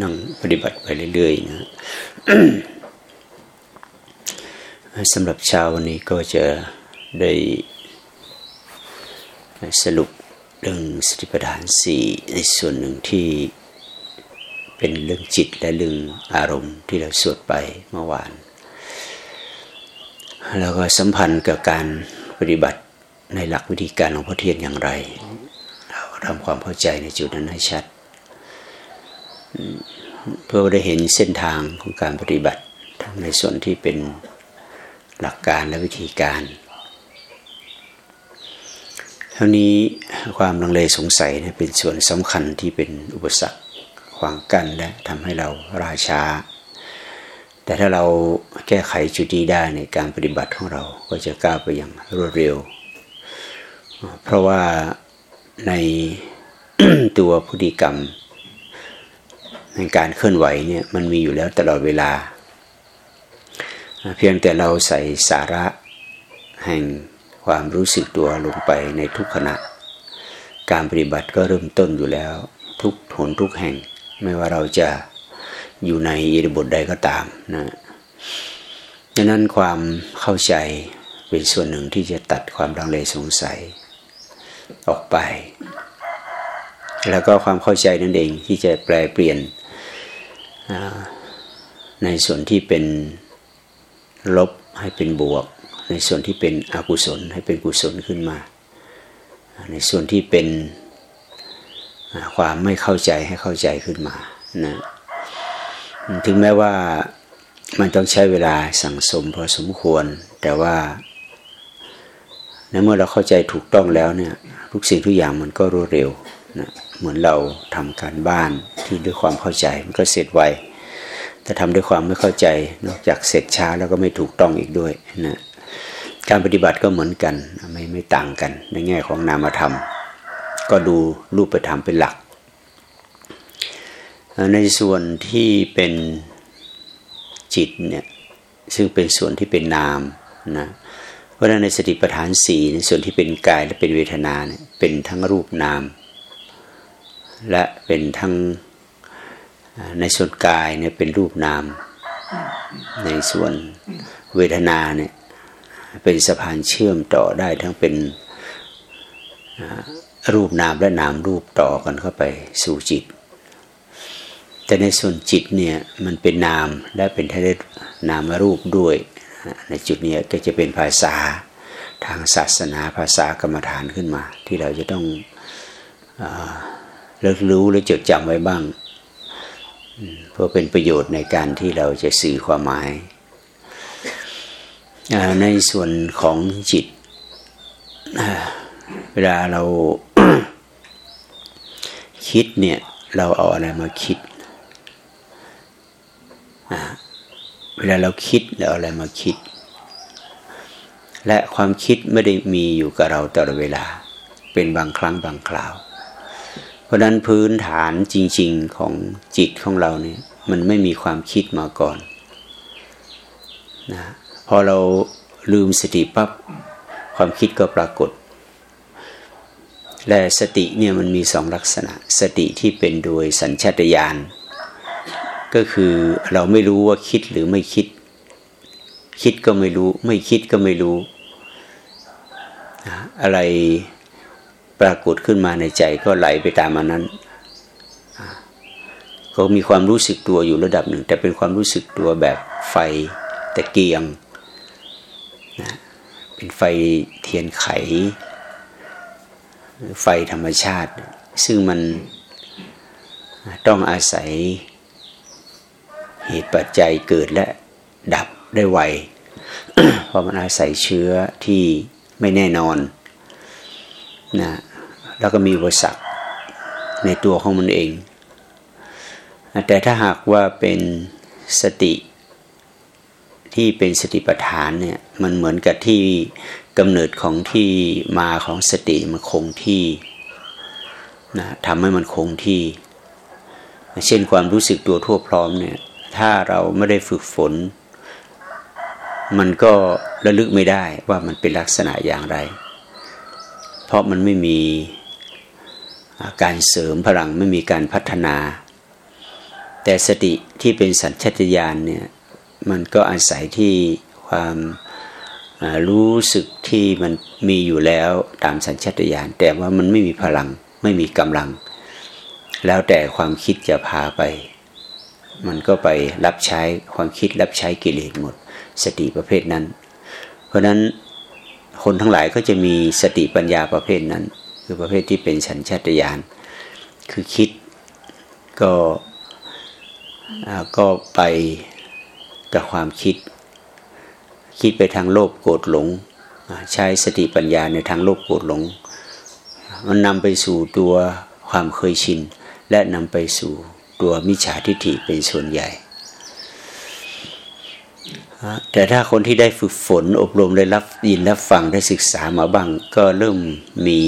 นั่งปฏิบัติไปเรื่อยๆนะสำหรับเช้าวันนี้ก็จะได้สรุปเรื่องสติปัฏฐานสี่ในส่วนหนึ่งที่เป็นเรื่องจิตและเรื่องอารมณ์ที่เราสวดไปเมื่อวาน แล้วก็สัมพันธ์กับการปฏิบัติในหลักวิธีการของพระเทียนอย่างไร เราทำความเข้าใจในจุดนั้นให้ชัด เพื่อได้เห็นเส้นทางของการปฏิบัติทั้งในส่วนที่เป็นหลักการและวิธีการเท่านี้ความลังเลสงสัยเป็นส่วนสำคัญที่เป็นอุปสรรคขวางกั้นและทำให้เราราช้า แต่ถ้าเราแก้ไขจุดนี้ได้ในการปฏิบัติของเราก็จะก้าวไปอย่างรวดเร็ว เพราะว่าในตัวพฤติกรรม การเคลื่อนไหวเนี่ยมันมีอยู่แล้วตลอดเวลา เพียงแต่เราใส่สาระแห่งความรู้สึกตัวลงไปในทุกขณะ การปฏิบัติก็เริ่มต้นอยู่แล้ว ทุกหนทุกแห่ง ไม่ว่าเราจะอยู่ในอิริบทใดก็ตามนะดังนั้นความเข้าใจเป็นส่วนหนึ่งที่จะตัดความลังเลสงสัยออกไป แล้วก็ความเข้าใจนั่นเองที่จะแปลเปลี่ยน ในส่วนที่เป็นลบให้เป็นบวก ในส่วนที่เป็นอกุศลให้เป็นกุศลขึ้นมา ในส่วนที่เป็นความไม่เข้าใจให้เข้าใจขึ้นมานะถึงแม้ว่ามันต้องใช้เวลาสั่งสมพอสมควร แต่ว่าในเมื่อเราเข้าใจถูกต้องแล้วเนี่ยทุกสิ่งทุกอย่างมันก็รวดเร็วนะ เหมือนเราทำการบ้านที่ด้วยความเข้าใจมันก็เสร็จไวแต่ทำด้วยความไม่เข้าใจ นอกจากเสร็จช้าแล้วก็ไม่ถูกต้องอีกด้วยนะการปฏิบัติก็เหมือนกันไม่ไม่ต่างกัน ในแง่ของนามธรรม ก็ดูรูปธรรมเป็นหลัก ในส่วนที่เป็นจิตเนี่ยซึ่งเป็นส่วนที่เป็นนามนะเพราะฉะนั้นในสติปัฏฐานสี่ในส่วนที่เป็นกายและเป็นเวทนาเนี่ยเป็นทั้งรูปนาม และเป็นทั้งในส่วนกายเนี่ยเป็นรูปนาม ในส่วนเวทนาเนี่ยเป็นสะพานเชื่อมต่อได้ทั้งเป็นรูปนามและนามรูปต่อกันเข้าไปสู่จิต แต่ในส่วนจิตเนี่ยมันเป็นนามและเป็นทะนามรูปด้วย ในจุดนี้ก็จะเป็นภาษาทางศาสนาภาษากรรมฐานขึ้นมา ที่เราจะต้อง เลิกรู้และจดจำไว้บ้าง เพื่อเป็นประโยชน์ในการที่เราจะสื่อความหมาย ในส่วนของจิต เวลาเราคิดเนี่ย เราเอาอะไรมาคิด เวลาเราคิดเราเอาอะไรมาคิด และความคิดไม่ได้มีอยู่กับเราตลอดเวลา เป็นบางครั้งบางคราว ราะนั้นพื้นฐานจริง ๆของจิตของเราเนี่ย มันไม่มีความคิดมาก่อนนะพอเราลืมสติปับ๊บความคิดก็ปรากฏ และสติเนี่ยมันมีสองลักษณะ สติที่เป็นโดยสัญชาตญาณก็คือเราไม่รู้ว่าคิดหรือไม่คิด คิดก็ไม่รู้ ไม่คิดก็ไม่รู้ อะไร ปรากฏขึ้นมาในใจก็ไหลไปตามอันนั้นก็มีความรู้สึกตัวอยู่ระดับหนึ่ง แต่เป็นความรู้สึกตัวแบบไฟตะเกียงนะเป็นไฟเทียนไข ไฟธรรมชาติ ซึ่งมันต้องอาศัยเหตุปัจจัยเกิดและดับได้ไวเพราะมันอาศัยเชื้อที่ไม่แน่นอน นะแล้วก็มีอุปสรรคในตัวของมันเอง แต่ถ้าหากว่าเป็นสติที่เป็นสติปัฏฐานเนี่ยมันเหมือนกับที่กำเนิดของที่มาของสติมันคงที่นะทำให้มันคงที่ เช่นความรู้สึกตัวทั่วพร้อมเนี่ยถ้าเราไม่ได้ฝึกฝน มันก็ระลึกไม่ได้ว่ามันเป็นลักษณะอย่างไร ราะมันไม่มีการเสริมพลังไม่มีการพัฒนา แต่สติที่เป็นสัญชตาตญาณเนี่ยมันก็อาศัยที่ความรู้สึกที่มันมีอยู่แล้วตามสัญชาตญาณแต่ว่ามันไม่มีพลังไม่มีกำลัง แล้วแต่ความคิดจะพาไป มันก็ไปรับใช้ความคิดรับใช้กิเลสหมด สติประเภทนั้น เพราะนั้น คนทั้งหลายก็จะมีสติปัญญาประเภทนั้น คือประเภทที่เป็นสัญชาตญาณคือคิดก็ก็ไปกับความคิด คิดไปทางโลภโกรธหลง ใช้สติปัญญาในทางโลภโกรธหลง มันนำไปสู่ตัวความเคยชิน และนำไปสู่ตัวมิจฉาทิฏฐิเป็นส่วนใหญ่ แต่ถ้าคนที่ได้ฝึกฝนอบรมได้รับยินรับฟังได้ศึกษามาบ้าง ก็เริ่มมี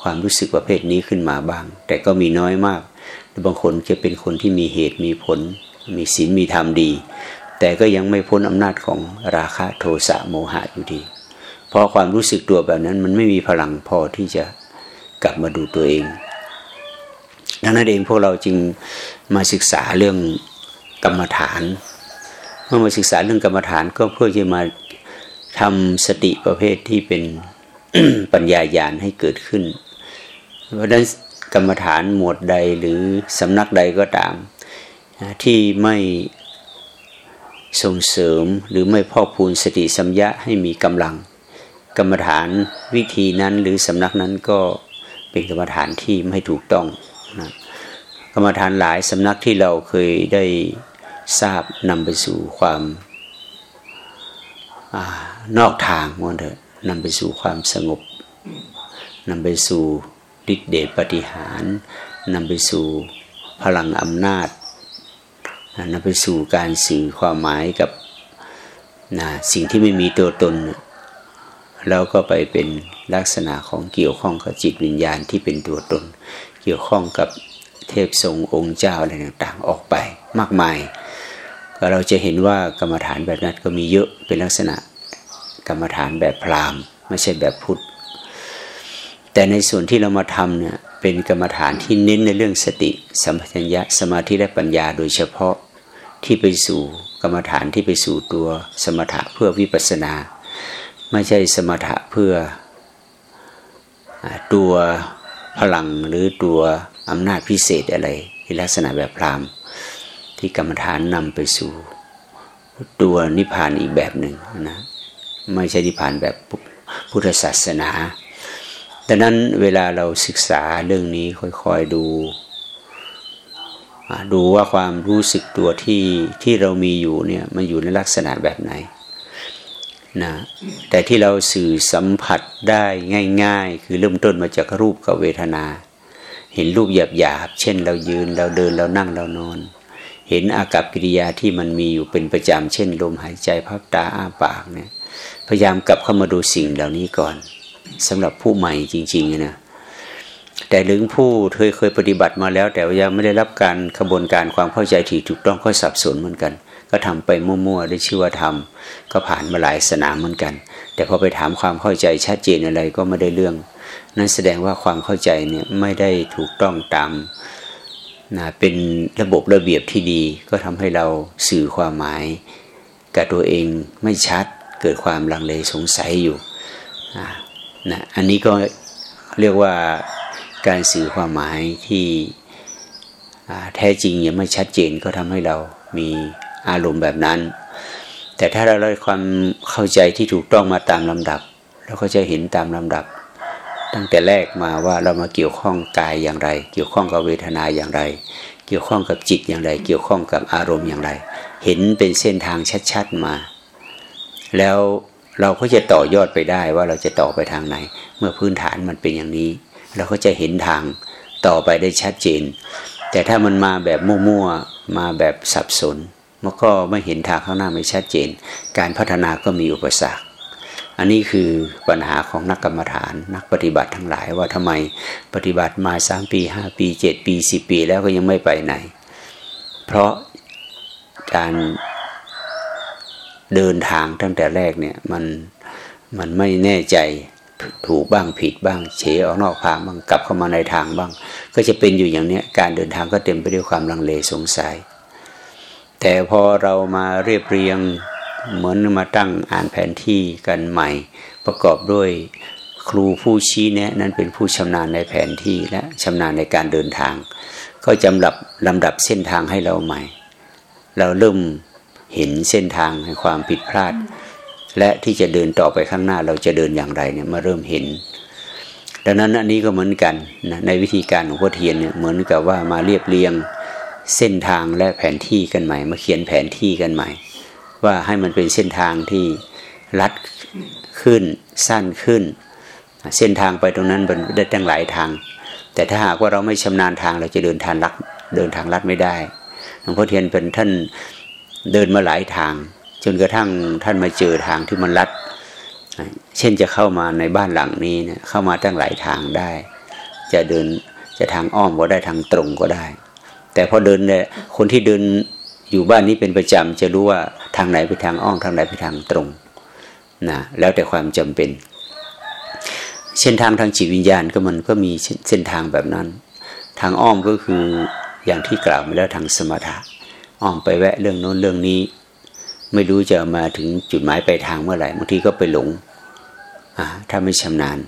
ความรู้สึกประเภทนี้ขึ้นมาบ้าง แต่ก็มีน้อยมากบางคนจะเป็นคนที่มีเหตุมีผล มีศีลมีธรรมดี แต่ก็ยังไม่พ้นอำนาจของราคะโทสะโมหะอยู่ดี เพราะความรู้สึกตัวแบบนั้นมันไม่มีพลังพอที่จะกลับมาดูตัวเองดังนั้นเองพวกเราจึงมาศึกษาเรื่องกรรมฐาน เมื่อมาศึกษาเรื่องกรรมฐานก็เพื่อจะมาทำสติประเภทที่เป็นปัญญาญาณให้เกิดขึ้น เพราะฉะนั้นกรรมฐานหมวดใดหรือสำนักใดก็ตาม ที่ไม่ส่งเสริมหรือไม่พอกพูนสติสัมยะให้มีกำลัง กรรมฐานวิธีนั้นหรือสำนักนั้นก็เป็นกรรมฐานที่ไม่ถูกต้องนะกรรมฐานหลายสำนักที่เราเคยได้ ทราบนำไปสู่ความอนอกทางมันเถอะนำไปสู่ความสงบนำไปสู่ฤทธิเดชปฏิหารนำไปสู่พลังอำนาจนำไปสู่การสื่อความหมายกับนะสิ่งที่ไม่มีตัวตน แล้วก็ไปเป็นลักษณะของเกี่ยวข้องกับจิตวิญญาณที่เป็นตัวตน เกี่ยวข้องกับเทพทรงองค์เจ้าอะไรต่างๆออกไปมากมาย เราจะเห็นว่ากรรมฐานแบบนั้นก็มีเยอะเป็นลักษณะกรรมฐานแบบพราหมณ์ ไม่ใช่แบบพุทธ แต่ในส่วนที่เรามาทำเนี่ยเป็นกรรมฐานที่เน้นในเรื่องสติ สัมปชัญญะสมาธิและปัญญาโดยเฉพาะที่ไปสู่กรรมฐานที่ไปสู่ตัวสมถะเพื่อวิปัสนา ไม่ใช่สมถะเพื่อตัวพลังหรือตัวอำนาจพิเศษอะไรในลักษณะแบบพราม ที่กรรมฐานนำไปสู่ ตัวนิพพานอีกแบบหนึ่งนะไม่ใช่นิพพานแบบพุทธศาสนาดังนั้นเวลาเราศึกษาเรื่องนี้ค่อยๆดู ดูว่าความรู้สึกตัวที่ที่เรามีอยู่เนี่ยมันอยู่ในลักษณะแบบไหนนะแต่ที่เราสื่อสัมผัสได้ง่าย ๆ คือเริ่มต้นมาจากรูปกับเวทนา เห็นรูปหยาบๆเช่นเรายืนเราเดินเรานั่งเรานอน เห็นอากับกิริยาที่มันมีอยู่เป็นประจำเช่น ลมหายใจพับตาอ้าปากเนี่ยพยายามกลับเข้ามาดูสิ่งเหล่านี้ก่อนสำหรับผู้ใหม่จริงๆนะแต่ลึงผู้เคยเคยปฏิบัติมาแล้ว แต่ยังไม่ได้รับการขบวนการความเข้าใจที่ถูกต้องก็สับสนเหมือนกัน ก็ทำไปมั่วๆได้ชื่อว่าทำก็ผ่านมาหลายสนามเหมือนกัน แต่พอไปถามความเข้าใจชัดเจนอะไรก็ไม่ได้เรื่อง นั่นแสดงว่าความเข้าใจเนี่ยไม่ได้ถูกต้องตาม นะเป็นระบบระเบียบที่ดีก็ทำให้เราสื่อความหมาย กับตัวเองไม่ชัดเกิดความลังเลสงสัยอยู่นะอันนี้ก็เรียกว่าการสื่อความหมายที่แท้จริงยังไม่ชัดเจนก็ทำให้เรามีอารมณ์แบบนั้น แต่ถ้าเราได้ความเข้าใจที่ถูกต้องมาตามลำดับ เราก็จะเห็นตามลำดับ ตั้งแต่แรกมาว่าเรามาเกี่ยวข้องกายอย่างไร เกี่ยวข้องกับเวทนาอย่างไร เกี่ยวข้องกับจิตอย่างไร เกี่ยวข้องกับอารมณ์อย่างไร เห็นเป็นเส้นทางชัดๆมา แล้วเราก็จะต่อยอดไปได้ว่าเราจะต่อไปทางไหน เมื่อพื้นฐานมันเป็นอย่างนี้ เราก็จะเห็นทางต่อไปได้ชัดเจน แต่ถ้ามันมาแบบมั่วๆมาแบบสับสนมันก็ไม่เห็นทางข้างหน้าไม่ชัดเจน การพัฒนาก็มีอุปสรรค อันนี้คือปัญหาของนักกรรมฐาน นักปฏิบัติทั้งหลายว่าทำไมปฏิบัติมาสามปีห้าปีเจ็ดปีสิบปีแล้วก็ยังไม่ไปไหน เพราะการเดินทางตั้งแต่แรกเนี่ยมันมันไม่แน่ใจถูกบ้างผิดบ้างเฉออกนอกทางบ้างกลับเข้ามาในทางบ้าง ก็จะเป็นอยู่อย่างเนี้ยการเดินทางก็เต็มไปด้วยความลังเลสงสัย แต่พอเรามาเรียบเรียง เหมือนมาตั้งอ่านแผนที่กันใหม่ ประกอบด้วยครูผู้ชี้แนะนั้นเป็นผู้ชำนาญในแผนที่และชำนาญในการเดินทาง ก็จำลับลำดับเส้นทางให้เราใหม่ เราเริ่มเห็นเส้นทางในความผิดพลาด และที่จะเดินต่อไปข้างหน้าเราจะเดินอย่างไรเนี่ยมาเริ่มเห็น ดังนั้นอันนี้ก็เหมือนกันนะในวิธีการของพ่อเทียนเนี่ยเหมือนกับว่ามาเรียบเรียงเส้นทางและแผนที่กันใหม่ มาเขียนแผนที่กันใหม่ ว่าให้มันเป็นเส้นทางที่ลัดขึ้นสั้นขึ้น เส้นทางไปตรงนั้นมันได้ตั้งหลายทาง แต่ถ้าหากว่าเราไม่ชำนาญทางเราจะเดินทางลัดเดินทางลัดไม่ได้หลวงพ่อเทียนเป็นท่านเดินมาหลายทาง จนกระทั่งท่านมาเจอทางที่มันลัด เช่นจะเข้ามาในบ้านหลังนี้เนี่ยเข้ามาตั้งหลายทางได้ จะเดินจะทางอ้อมก็ได้ทางตรงก็ได้ แต่พอเดินเนี่ยคนที่เดินอยู่บ้านนี้เป็นประจำจะรู้ว่า ทางไหนไปทางอ้อมทางไหนไปทางตรงนะแล้วแต่ความจำเป็น เส้นทางทางจิตวิญญาณก็มันก็มีเส้นทางแบบนั้น ทางอ้อมก็คืออย่างที่กล่าวมาแล้วทางสมถะอ้อมไปแวะเรื่องโน้นเรื่องนี้ ไม่รู้จะมาถึงจุดหมายปลายทางเมื่อไหร่บางทีก็ไปหลงถ้าไม่ชำนาญ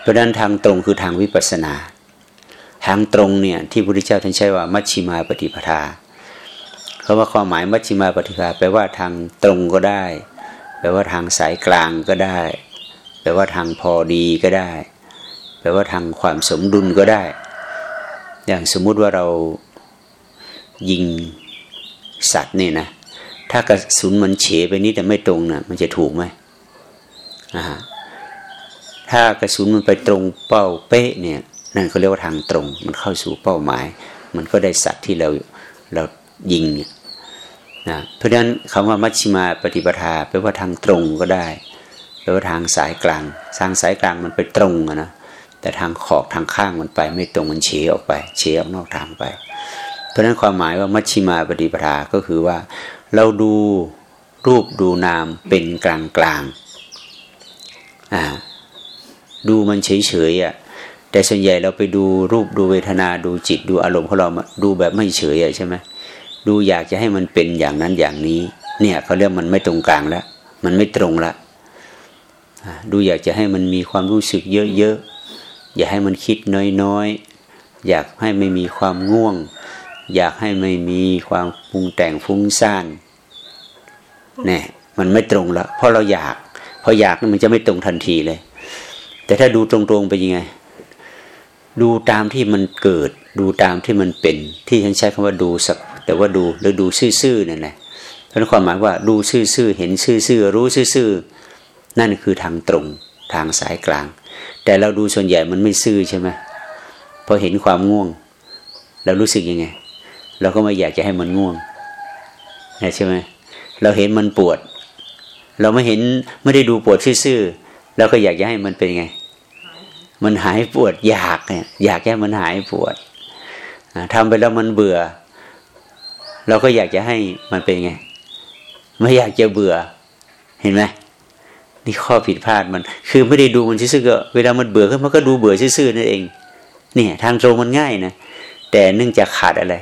เพราะนั้นทางตรงคือทางวิปัสสนา ทางตรงเนี่ยที่พระพุทธเจ้าท่านใช้ว่ามัชชิมาปฏิปทา เขาว่าความหมายมัชชิมาปฏิปทาแปลว่าทางตรงก็ได้ แปลว่าทางสายกลางก็ได้ แปลว่าทางพอดีก็ได้ แปลว่าทางความสมดุลก็ได้ อย่างสมมุติว่าเรายิงสัตว์เนี่ยนะถ้ากระสุนมันเฉไปนิดแต่ไม่ตรงนะมันจะถูกไหมอ่าถ้ากระสุนมันไปตรงเป้าเป๊ะเนี่ยนั่นเขาเรียกว่าทางตรง มันเข้าสู่เป้าหมาย มันก็ได้สัตว์ที่เราเรายิงนะเพราะฉะนั้นคำว่ามัชชิมาปฏิปทาแปลว่าทางตรงก็ได้แปลว่าทางสายกลาง ทางสายกลางมันไปตรงนะแต่ทางขอบทางข้างมันไป ไม่ตรงมันเฉออกไปเฉออกนอกทางไป เพราะนั้นความหมายว่ามัชชิมาปฏิปทาก็คือว่า เราดูรูปดูนามเป็นกลางกลางอ่าดูมันเฉยเฉยอะแต่ส่วนใหญ่เราไปดูรูปดูเวทนาดูจิตดูอารมณ์ของเราดูแบบไม่เฉยอะใช่ไหม ดูอยากจะให้มันเป็นอย่างนั้นอย่างนี้ เนี่ยเขาเรียกมันไม่ตรงกลางแล้วมันไม่ตรงละดูอยากจะให้มันมีความรู้สึกเยอะๆ อย่าให้มันคิดน้อยๆ อยากให้ไม่มีความง่วง อยากให้ไม่มีความปรุงแต่งฟุ้งซ่านเนี่ยมันไม่ตรงละเพราะเราอยากพออยากมันจะไม่ตรงทันทีเลย แต่ถ้าดูตรงๆไปยังไง ดูตามที่มันเกิด ดูตามที่มันเป็น ที่ฉันใช้คำว่าดูสัก แต่ว่าดูแล้วดูซื่อๆนั่นแหละเพราะความหมายว่าดูซื่อๆเห็นซื่อๆรู้ซื่อๆนั่นคือทางตรงทางสายกลาง แต่เราดูส่วนใหญ่มันไม่ซื่อใช่ไหมพอเห็นความง่วงเรารู้สึกยังไง เราก็ไม่อยากจะให้มันง่วงใช่ไหมเราเห็นมันปวด เราไม่เห็นไม่ได้ดูปวดซื่อๆเราก็อยากจะให้มันเป็นไง มันหายปวดอยากเนี่ยอยากให้มันหายปวดทำไปแล้วมันเบื่อ เราก็อยากจะให้มันเป็นไง ไม่อยากจะเบื่อ เห็นไหมนี่ข้อผิดพลาดมัน คือไม่ได้ดูมันซื่อๆก็เวลามันเบื่อขึ้นมันก็ดูเบื่อซื่อๆนั่นเอง เนี่ยทางตรงมันง่ายนะแต่เนื่องจากขาดอะไร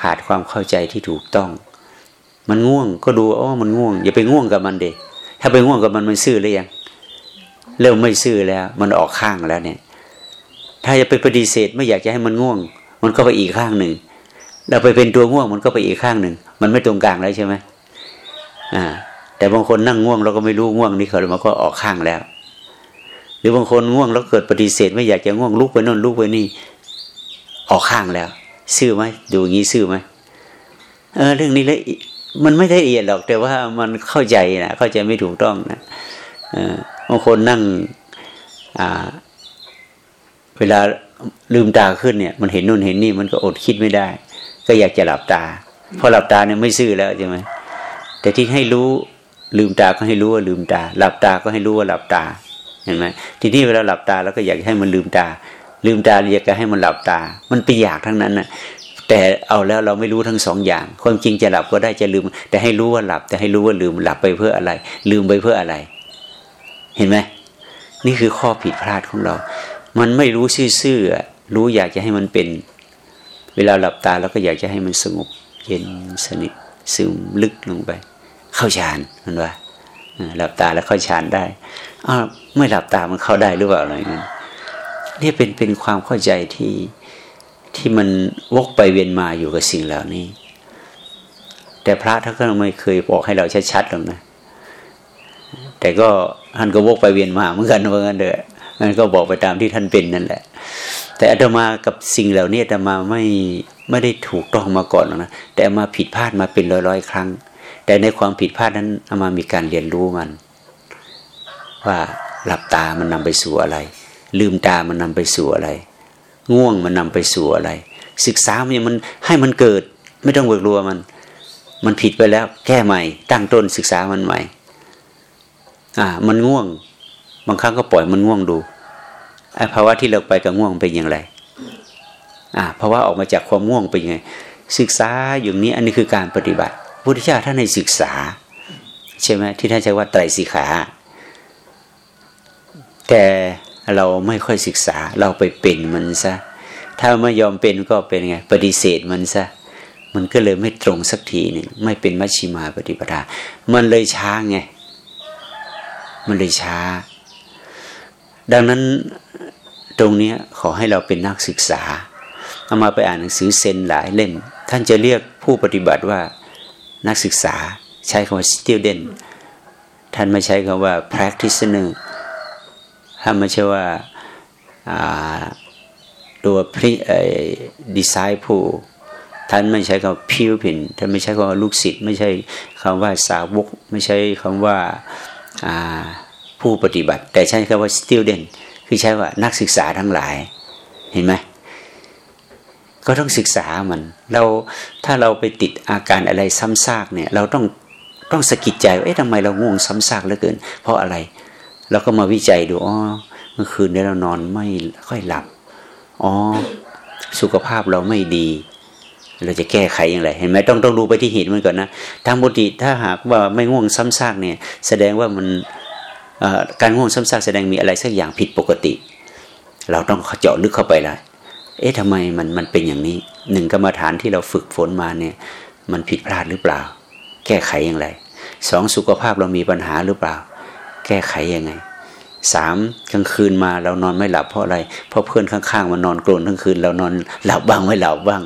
ขาดความเข้าใจที่ถูกต้อง มันง่วงก็ดูอ๋อมันง่วง อย่าไปง่วงกับมันเด็ถ้าไปง่วงกับมันมันซื่อหรือยังเริ่มไม่ซื่อแล้ว มันออกข้างแล้วเนี่ย ถ้าจะไปปฏิเสธไม่อยากจะให้มันง่วง มันก็ไปอีกข้างหนึ่ง เราไปเป็นตัวง่วงมันก็ไปอีกข้างหนึ่ง มันไม่ตรงกลางแล้วใช่ไหมอ่า แต่บางคนนั่งง่วงเราก็ไม่รู้ง่วงนี่เขาเลยมันก็ออกข้างแล้ว หรือบางคนง่วงแล้วเกิดปฏิเสธ ไม่อยากจะง่วงลุกไปโน่นลุกไปนี่ ออกข้างแล้ว ซื่อไหมดูงี้ซื่อไหมเออเรื่องนี้ละมันไม่ได้ละเอียดหรอก แต่ว่ามันเข้าใจนะเข้าใจไม่ถูกต้องนะอบางคนนั่งอ่าเวลาลืมตาขึ้นเนี่ย มันเห็นนู่นเห็นนี่มันก็อดคิดไม่ได้ ก็อยากจะหลับตาพอหลับตาเนี่ยไม่ซื่อแล้วใช่ไหมแต่ที่ให้รู้ลืมตาก็ให้รู้ว่าลืมตา หลับตาก็ให้รู้ว่าหลับตาเห็นไหมทีนี้เวลาหลับตาแล้วก็อยากให้มันลืมตา ลืมตาเรียกให้มันหลับตา มันไปอยากทั้งนั้นนะแต่เอาแล้วเราไม่รู้ทั้งสองอย่าง ความจริงจะหลับก็ได้จะลืม แต่ให้รู้ว่าหลับ แต่ให้รู้ว่าลืมหลับไปเพื่ออะไร ลืมไปเพื่ออะไร เห็นไหมนี่คือข้อผิดพลาดของเรา มันไม่รู้ซื่อๆรู้อยากจะให้มันเป็น เวลาหลับตาเราก็อยากจะให้มันสงบเย็นสนิทซึมลึกลงไป เข้าฌานมันว่าหลับตาแล้วเข้าฌานได้อ้าวไม่หลับตามันเข้าได้หรือเปล่าอะไรเงี้ยนี่เป็นเป็นความเข้าใจที่ที่มันวกไปเวียนมาอยู่กับสิ่งเหล่านี้ แต่พระท่านก็ไม่เคยบอกให้เราชัดๆหรอกนะแต่ก็ท่านก็วกไปเวียนมาเหมือนกันเหมือนกันเด้อ มันก็บอกไปตามที่ท่านเป็นนั่นแหละ แต่อาตมากับสิ่งเหล่านี้อาตมาไม่ไม่ได้ถูกต้องมาก่อนหรอกนะแต่มาผิดพลาดมาเป็นร้อยๆครั้ง แต่ในความผิดพลาดนั้นอามามีการเรียนรู้มัน ว่าหลับตามันนำไปสู่อะไร ลืมตามันนำไปสู่อะไร ง่วงมันนำไปสู่อะไร ศึกษามันมันให้มันเกิด ไม่ต้องเบิกรัวมัน มันผิดไปแล้ว แก้ใหม่ ตั้งต้นศึกษามันใหม่ อ่า มันง่วง บางครั้งก็ปล่อยมันง่วงดูไอ้ภาวะที่เราไปกับง่วงเป็นอย่างไรอ่าภาวะออกมาจากความง่วงเป็นยังไง ศึกษาอย่างนี้อันนี้คือการปฏิบัติพุทธเจ้าท่านให้ศึกษา ใช่ไหมที่ท่านใช้ว่าไตรสิกขา แต่เราไม่ค่อยศึกษาเราไปเป็นมันซะถ้าไม่ยอมเป็นก็เป็นไง ปฏิเสธมันซะมันก็เลยไม่ตรงสักทีหนึ่งไม่เป็นมัชชิมาปฏิปทา มันเลยช้าไง มันเลยช้า ดังนั้นตรงนี้ขอให้เราเป็นนักศึกษาเอามาไปอ่านหนังสือเซนหลายเล่ม ท่านจะเรียกผู้ปฏิบัติว่านักศึกษาใช้คำว่า student ท่านไม่ใช้คำว่า practitioner ถ้านไม่ใช่ว่าตัวพิดีไซน์ผู้ท่านไม่ใช้คำพิวพินท่านไม่ใช้คำว่าลูกศิษย์ไม่ใช่คำว่าสาวก ไม่ใช่คำว่า ผู้ปฏิบัติ แต่ใช้คำว่า student คือใช้ว่านักศึกษาทั้งหลาย เห็นไหมก็ต้องศึกษามัน เราถ้าเราไปติดอาการอะไรซ้ำซากเนี่ย เราต้องต้องสะกิดใจว่าเอ๊ะทำไมเราง่วงซ้ำซากเหลือเกิน เพราะอะไร เราก็มาวิจัยดูอ๋อเมื่อคืนนี้เรานอนไม่ค่อยหลับอ๋อสุขภาพเราไม่ดี เราจะแก้ไขอย่างไร เห็นไหมต้องต้องดูไปที่เหตุมันก่อนนะทางปกติถ้าหากว่าไม่ง่วงซ้ำซากเนี่ย แสดงว่ามัน การง่วงซ้ำซากแสดงมีอะไรสักอย่างผิดปกติ เราต้องเจาะลึกเข้าไปเลยเอ๊ะทำไมมันมันเป็นอย่างนี้หนึ่งกรรมฐานที่เราฝึกฝนมาเนี่ย มันผิดพลาดหรือเปล่า แก้ไขอย่างไรสองสุขภาพเรามีปัญหาหรือเปล่า แก้ไขยังไงสามกลางคืนมาเรานอนไม่หลับเพราะอะไร เพราะเพื่อนข้างๆ มันนอนกรนทั้งคืน เรานอนหลับบ้างไม่หลับบ้าง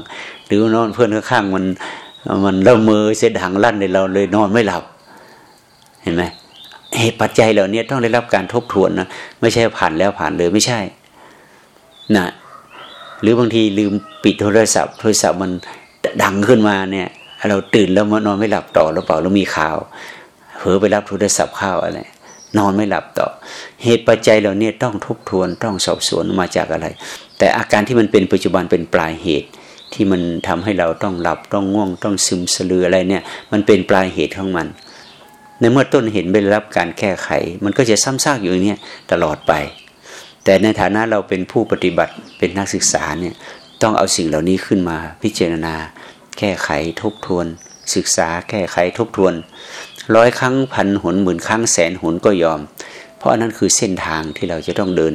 หรือนอนเพื่อนข้างๆมันมันละเมอเสียดังลั่นในเราเลยนอนไม่หลับ เห็นไหม เหตุปัจจัยเหล่านี้ต้องได้รับการทบทวนนะไม่ใช่ผ่านแล้วผ่านเลยไม่ใช่นะหรือบางทีลืมปิดโทรศัพท์ โทรศัพท์มันดังขึ้นมาเนี่ย เราตื่นแล้วมานอนไม่หลับต่อหรือเปล่าแล้วมีข่าวเผลอไปรับโทรศัพท์เข้าอะไรนอนไม่หลับต่อ เหตุปัจจัยเหล่านี้ต้องทบทวนต้องสอบสวนมาจากอะไร แต่อาการที่มันเป็นปัจจุบันเป็นปลายเหตุที่มันทำให้เราต้องหลับต้องง่วงต้องซึมสลืออะไรเนี่ย มันเป็นปลายเหตุของมัน ในเมื่อต้นเห็นไม่รับการแก้ไข มันก็จะซ้ำซากอยู่อย่างนี้ตลอดไป แต่ในฐานะเราเป็นผู้ปฏิบัติเป็นนักศึกษาเนี่ยต้องเอาสิ่งเหล่านี้ขึ้นมาพิจารณา แก้ไขทบทวน ศึกษา แก้ไขทบทวน ร้อยครั้งพันหนหมื่นครั้งแสนหนก็ยอม เพราะอันนั้นคือเส้นทางที่เราจะต้องเดิน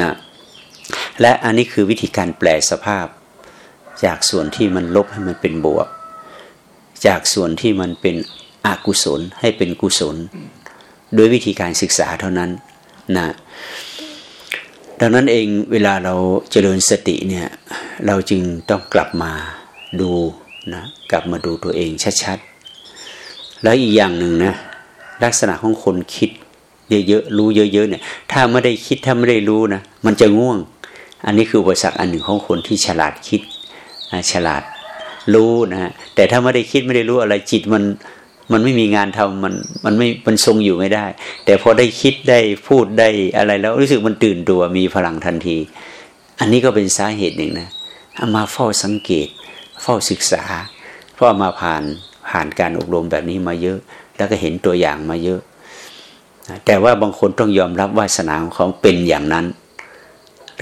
นะและอันนี้คือวิธีการแปลสภาพ จากส่วนที่มันลบให้มันเป็นบวก จากส่วนที่มันเป็น อกุศลให้เป็นกุศล โดยวิธีการศึกษาเท่านั้นนะดังนั้นเองเวลาเราเจริญสติเนี่ยเราจึงต้องกลับมาดูนะกลับมาดูตัวเองชัดแล้วอีกอย่างหนึ่งนะลักษณะของคนคิดเยอะๆรู้เยอะๆเนี่ยถ้าไม่ได้คิดถ้าไม่ได้รู้นะมันจะง่วง อันนี้คืออุปสรรคอันหนึ่งของคนที่ฉลาดคิดฉลาดรู้นะแต่ถ้าไม่ได้คิดไม่ได้รู้อะไรจิตมัน มันไม่มีงานทำมันมันไม่มันทรงอยู่ไม่ได้ แต่พอได้คิดได้พูดได้อะไรแล้วรู้สึกมันตื่นตัวมีพลังทันที อันนี้ก็เป็นสาเหตุหนึ่งนะมาเฝ้าสังเกต เฝ้าศึกษา เพราะมาผ่านผ่านการอบรมแบบนี้มาเยอะ แล้วก็เห็นตัวอย่างมาเยอะ แต่ว่าบางคนต้องยอมรับวาสนาของเขาเป็นอย่างนั้น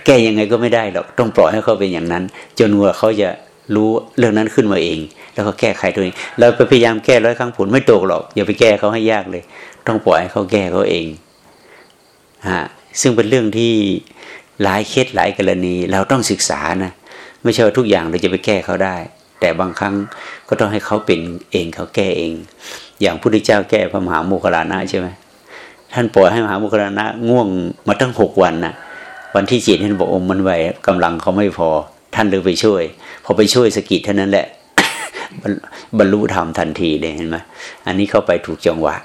แก้ยังไงก็ไม่ได้หรอกต้องปล่อยให้เขาเป็นอย่างนั้น จนว่าเขาจะ รู้เรื่องนั้นขึ้นมาเอง แล้วก็แก้ไขตัวเอง เราไปพยายามแก้ร้อยครั้งผลไม่ตกหรอก อย่าไปแก้เขาให้ยากเลย ต้องปล่อยให้เขาแก้เขาเองฮะซึ่งเป็นเรื่องที่หลายเคสหลายกรณี เราต้องศึกษานะไม่ใช่ว่าทุกอย่างเราจะไปแก้เขาได้ แต่บางครั้งก็ต้องให้เขาเป็นเองเขาแก้เอง อย่างพุทธเจ้าแก้พระมหาโมคคลานะใช่ไหมท่านปล่อยให้มหาโมคคลานะง่วงมาตั้งหกวันนะวันที่จิตท่านบอกอมมันไหวกำลังเขาไม่พอ ท่านเลยไปช่วย พอไปช่วยสกิดเท่านั้นแหละ บรรลุธรรมทันทีเลยเห็นไหมอันนี้เข้าไปถูกจังหวะ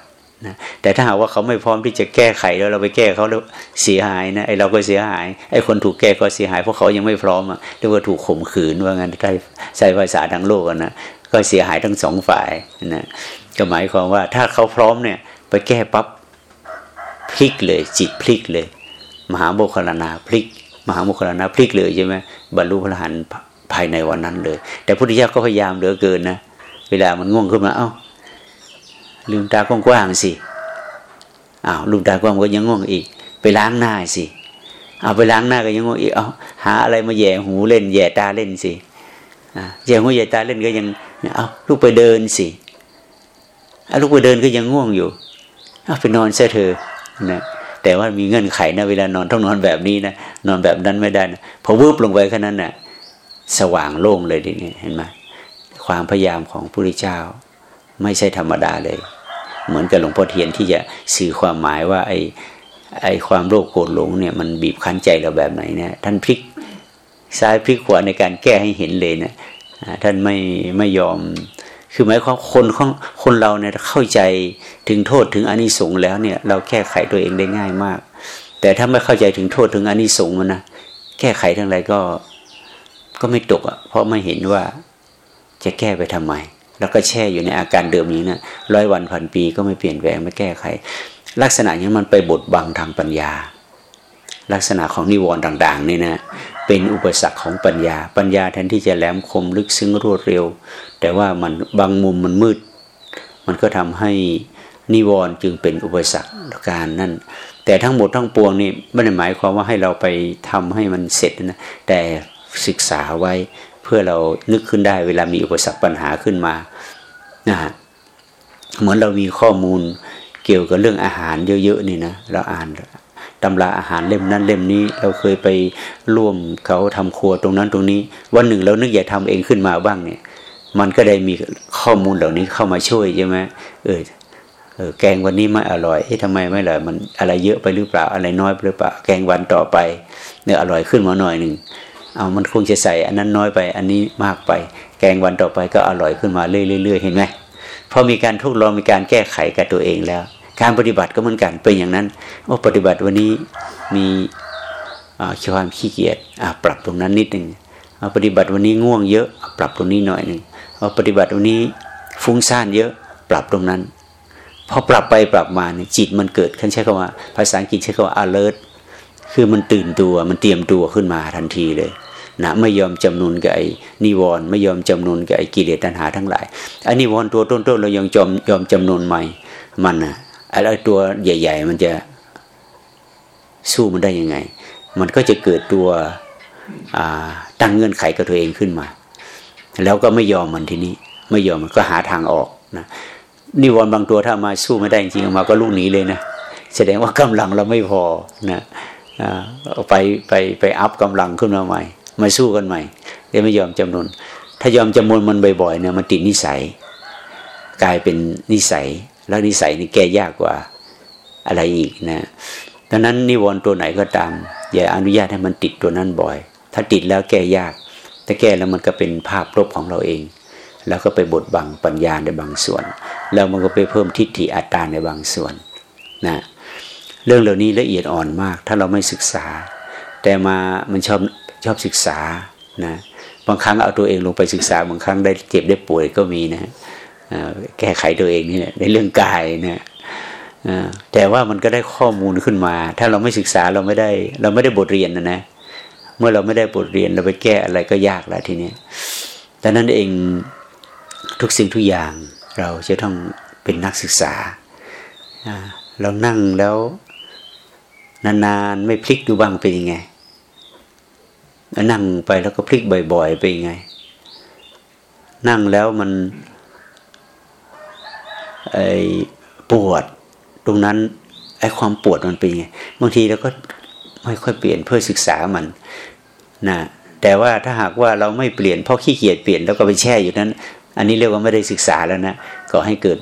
นะแต่ถ้าหากว่าเขาไม่พร้อมที่จะแก้ไขแล้วเราไปแก้เขาแล้วเสียหายนะไอเราก็เสียหายไอคนถูกแก้ก็เสียหายเพราะเขายังไม่พร้อมอะเรียกว่าถูกข่มขืนว่างั้นใช้ใช้ภาษาทางโลกนะก็เสียหายทั้งสองฝ่ายนะก็หมายความว่าถ้าเขาพร้อมเนี่ยไปแก้ปั๊บพลิกเลยจิตพลิกเลย มหาโมคคลนาพลิก มหาโมคคลนาพลิกเลยใช่ไหมบรรลุพระหันภายในวันนั้นเลย แต่พุทธิยถาก็พยายามเหลือเกินนะเวลามันง่วงขึ้นมาเอา้าลืมตากว้างๆสิอ้าวลืมตากว้างก็ยังง่วงอีก ไปล้างหน้าสิเอาไปล้างหน้าก็ยังง่วงอีกเอาหาอะไรมาแย่หูเล่นแย่ตาเล่นสิแย่หูแย่ตาเล่นก็ยังเอาลูกไปเดินสิเอาลูกไปเดินก็ยังง่วงอยู่เอาไปนอนเสียเธอนะ แต่ว่ามีเงื่อนไขนะเวลานอนต้องนอนแบบนี้นะนอนแบบนั้นไม่ได้นะพอวืบลงไปแค่นั้นนะ่ะสว่างโล่งเลยทีนี้เห็นไหมความพยายามของพระพุทธเจ้า ไม่ใช่ธรรมดาเลย เหมือนกับหลวงพ่อเทียนที่จะสื่อความหมายว่าไอ้ไอ้ความโลภโกรธหลงเนี่ยมันบีบคั้นใจเราแบบไหนเนี่ยท่านพลิกซ้ายพลิกขวาในการแก้ให้เห็นเลยเนะท่านไม่ไม่ยอม คือหมายความคนของคนเราเนี่ยเข้าใจถึงโทษถึงอนิสงส์แล้วเนี่ย เราแก้ไขตัวเองได้ง่ายมาก แต่ถ้าไม่เข้าใจถึงโทษถึงอนิสงส์มันนะแก้ไขทั้งไรก็ก็ไม่ตกอะเพราะไม่เห็นว่าจะแก้ไปทำไม แล้วก็แช่อยู่ในอาการเดิมนี้นะร้อยวันพันปีก็ไม่เปลี่ยนแปลงไม่แก้ไข ลักษณะนี้มันไปบดบังทางปัญญา ลักษณะของนิวรณ์ต่าง ๆ นี่นะ เป็นอุปสรรคของปัญญา ปัญญาแทนที่จะแหลมคมลึกซึ้งรวดเร็ว แต่ว่ามันบางมุมมันมืด มันก็ทำให้นิวรณ์จึงเป็นอุปสรรคการนั่น แต่ทั้งหมดทั้งปวงนี่ไม่ได้หมายความว่าให้เราไปทำให้มันเสร็จนะแต่ศึกษาไว้เพื่อเรานึกขึ้นได้เวลามีอุปสรรคปัญหาขึ้นมานะฮะเหมือนเรามีข้อมูลเกี่ยวกับเรื่องอาหารเยอะๆนี่นะเราอ่าน ตำราอาหารเล่มนั้นเล่มนี้ เราเคยไปร่วมเขาทำครัวตรงนั้นตรงนี้ วันหนึ่งเรานึกอยากทำเองขึ้นมาบ้างเนี่ย มันก็ได้มีข้อมูลเหล่านี้เข้ามาช่วยใช่ไหมเออเออแกงวันนี้ไม่อร่อยเอ๊ะทำไมไม่อร่อยมันอะไรเยอะไปหรือเปล่าอะไรน้อยไปหรือเปล่า แกงวันต่อไปเนี่ยอร่อยขึ้นมาหน่อยหนึ่งเอามันคงจะใส่อันนั้นน้อยไป อันนี้มากไป แกงวันต่อไปก็อร่อยขึ้นมาเรื่อยๆเห็นไหมพอมีการทดลองมีการแก้ไขกับตัวเองแล้ว การปฏิบัติก็เหมือนกันเป็นอย่างนั้นโอ้ปฏิบัติวันนี้มีความขี้เกียจปรับตรงนั้นนิดหนึ่งปฏิบัติวันนี้ง่วงเยอะปรับตรงนี้หน่อยหนึ่งปฏิบัติวันนี้ฟุ้งซ่านเยอะปรับตรงนั้นพอปรับไปปรับมาเนี่ยจิตมันเกิดเขาใช้คำว่า ภาษาอังกฤษใช้คำว่า alert คือมันตื่นตัวมันเตรียมตัวขึ้นมาทันทีเลยนะไม่ยอมจำนวนกับไอ้นิวรณ์ไม่ยอมจำนวนกับไอ้กิเลสตัณหาทั้งหลายไอ้นิวรณ์ตัวต้นๆเรายังจอมยอมจำนวนใหม่มันนะ ไอ้วตัวใหญ่ ๆ มันจะสู้มันได้ยังไง มันก็จะเกิดตัวตั้งเงื่อนไขกับตัวเองขึ้นมา แล้วก็ไม่ยอมมันทีนี้ ไม่ยอมมันก็หาทางออกนะนิวรณ์บางตัวถ้ามาสู้ไม่ได้จริงๆมาก็ลุกหนีเลยนะแสดงว่ากำลังเราไม่พอนะไปไปไปอัพกำลังขึ้นมาใหม่ มาสู้กันใหม่แต่ไม่ยอมจำนวนถ้ายอมจำนวนมันบ่อยๆเนี่ยมันติดนิสัย กลายเป็นนิสัย แล้วนิสัยนี่แก้ยากกว่าอะไรอีกนะดังนั้นนิวรณ์ตัวไหนก็ตาม อย่าอนุญาตให้มันติดตัวนั้นบ่อย ถ้าติดแล้วแก้ยาก ถ้าแก้แล้วมันก็เป็นภาพลบของเราเอง แล้วก็ไปบดบังปัญญาในบางส่วน แล้วมันก็ไปเพิ่มทิฏฐิอัตตาในบางส่วนนะเรื่องเหล่านี้ละเอียดอ่อนมาก ถ้าเราไม่ศึกษา แต่มามันชอบชอบศึกษานะบางครั้งเอาตัวเองลงไปศึกษาบางครั้งได้เจ็บได้ป่วยก็มีนะ แก้ไขตัวเองนี่แหละในเรื่องกายเนี่ยแต่ว่ามันก็ได้ข้อมูลขึ้นมา ถ้าเราไม่ศึกษาเราไม่ได้ เราไม่ได้บทเรียนนะนะ เมื่อเราไม่ได้บทเรียนเราไปแก้อะไรก็ยากแล้วทีนี้ดังนั้นเองทุกสิ่งทุกอย่างเราจะต้องเป็นนักศึกษา เรานั่งแล้วนานๆไม่พลิกดูบ้างเป็นยังไง นั่งไปแล้วก็พลิกบ่อยๆไปยังไง นั่งแล้วมัน ไอปวดตรงนั้นไอความปวดมันเป็นไงบางทีเราก็ไม่ค่อยเปลี่ยนเพื่อศึกษามันนะแต่ว่าถ้าหากว่าเราไม่เปลี่ยนเพราะขี้เกียจเปลี่ยนแล้วก็ไปแช่อยู่นั้น อันนี้เรียกว่าไม่ได้ศึกษาแล้วนะก็ให้เกิด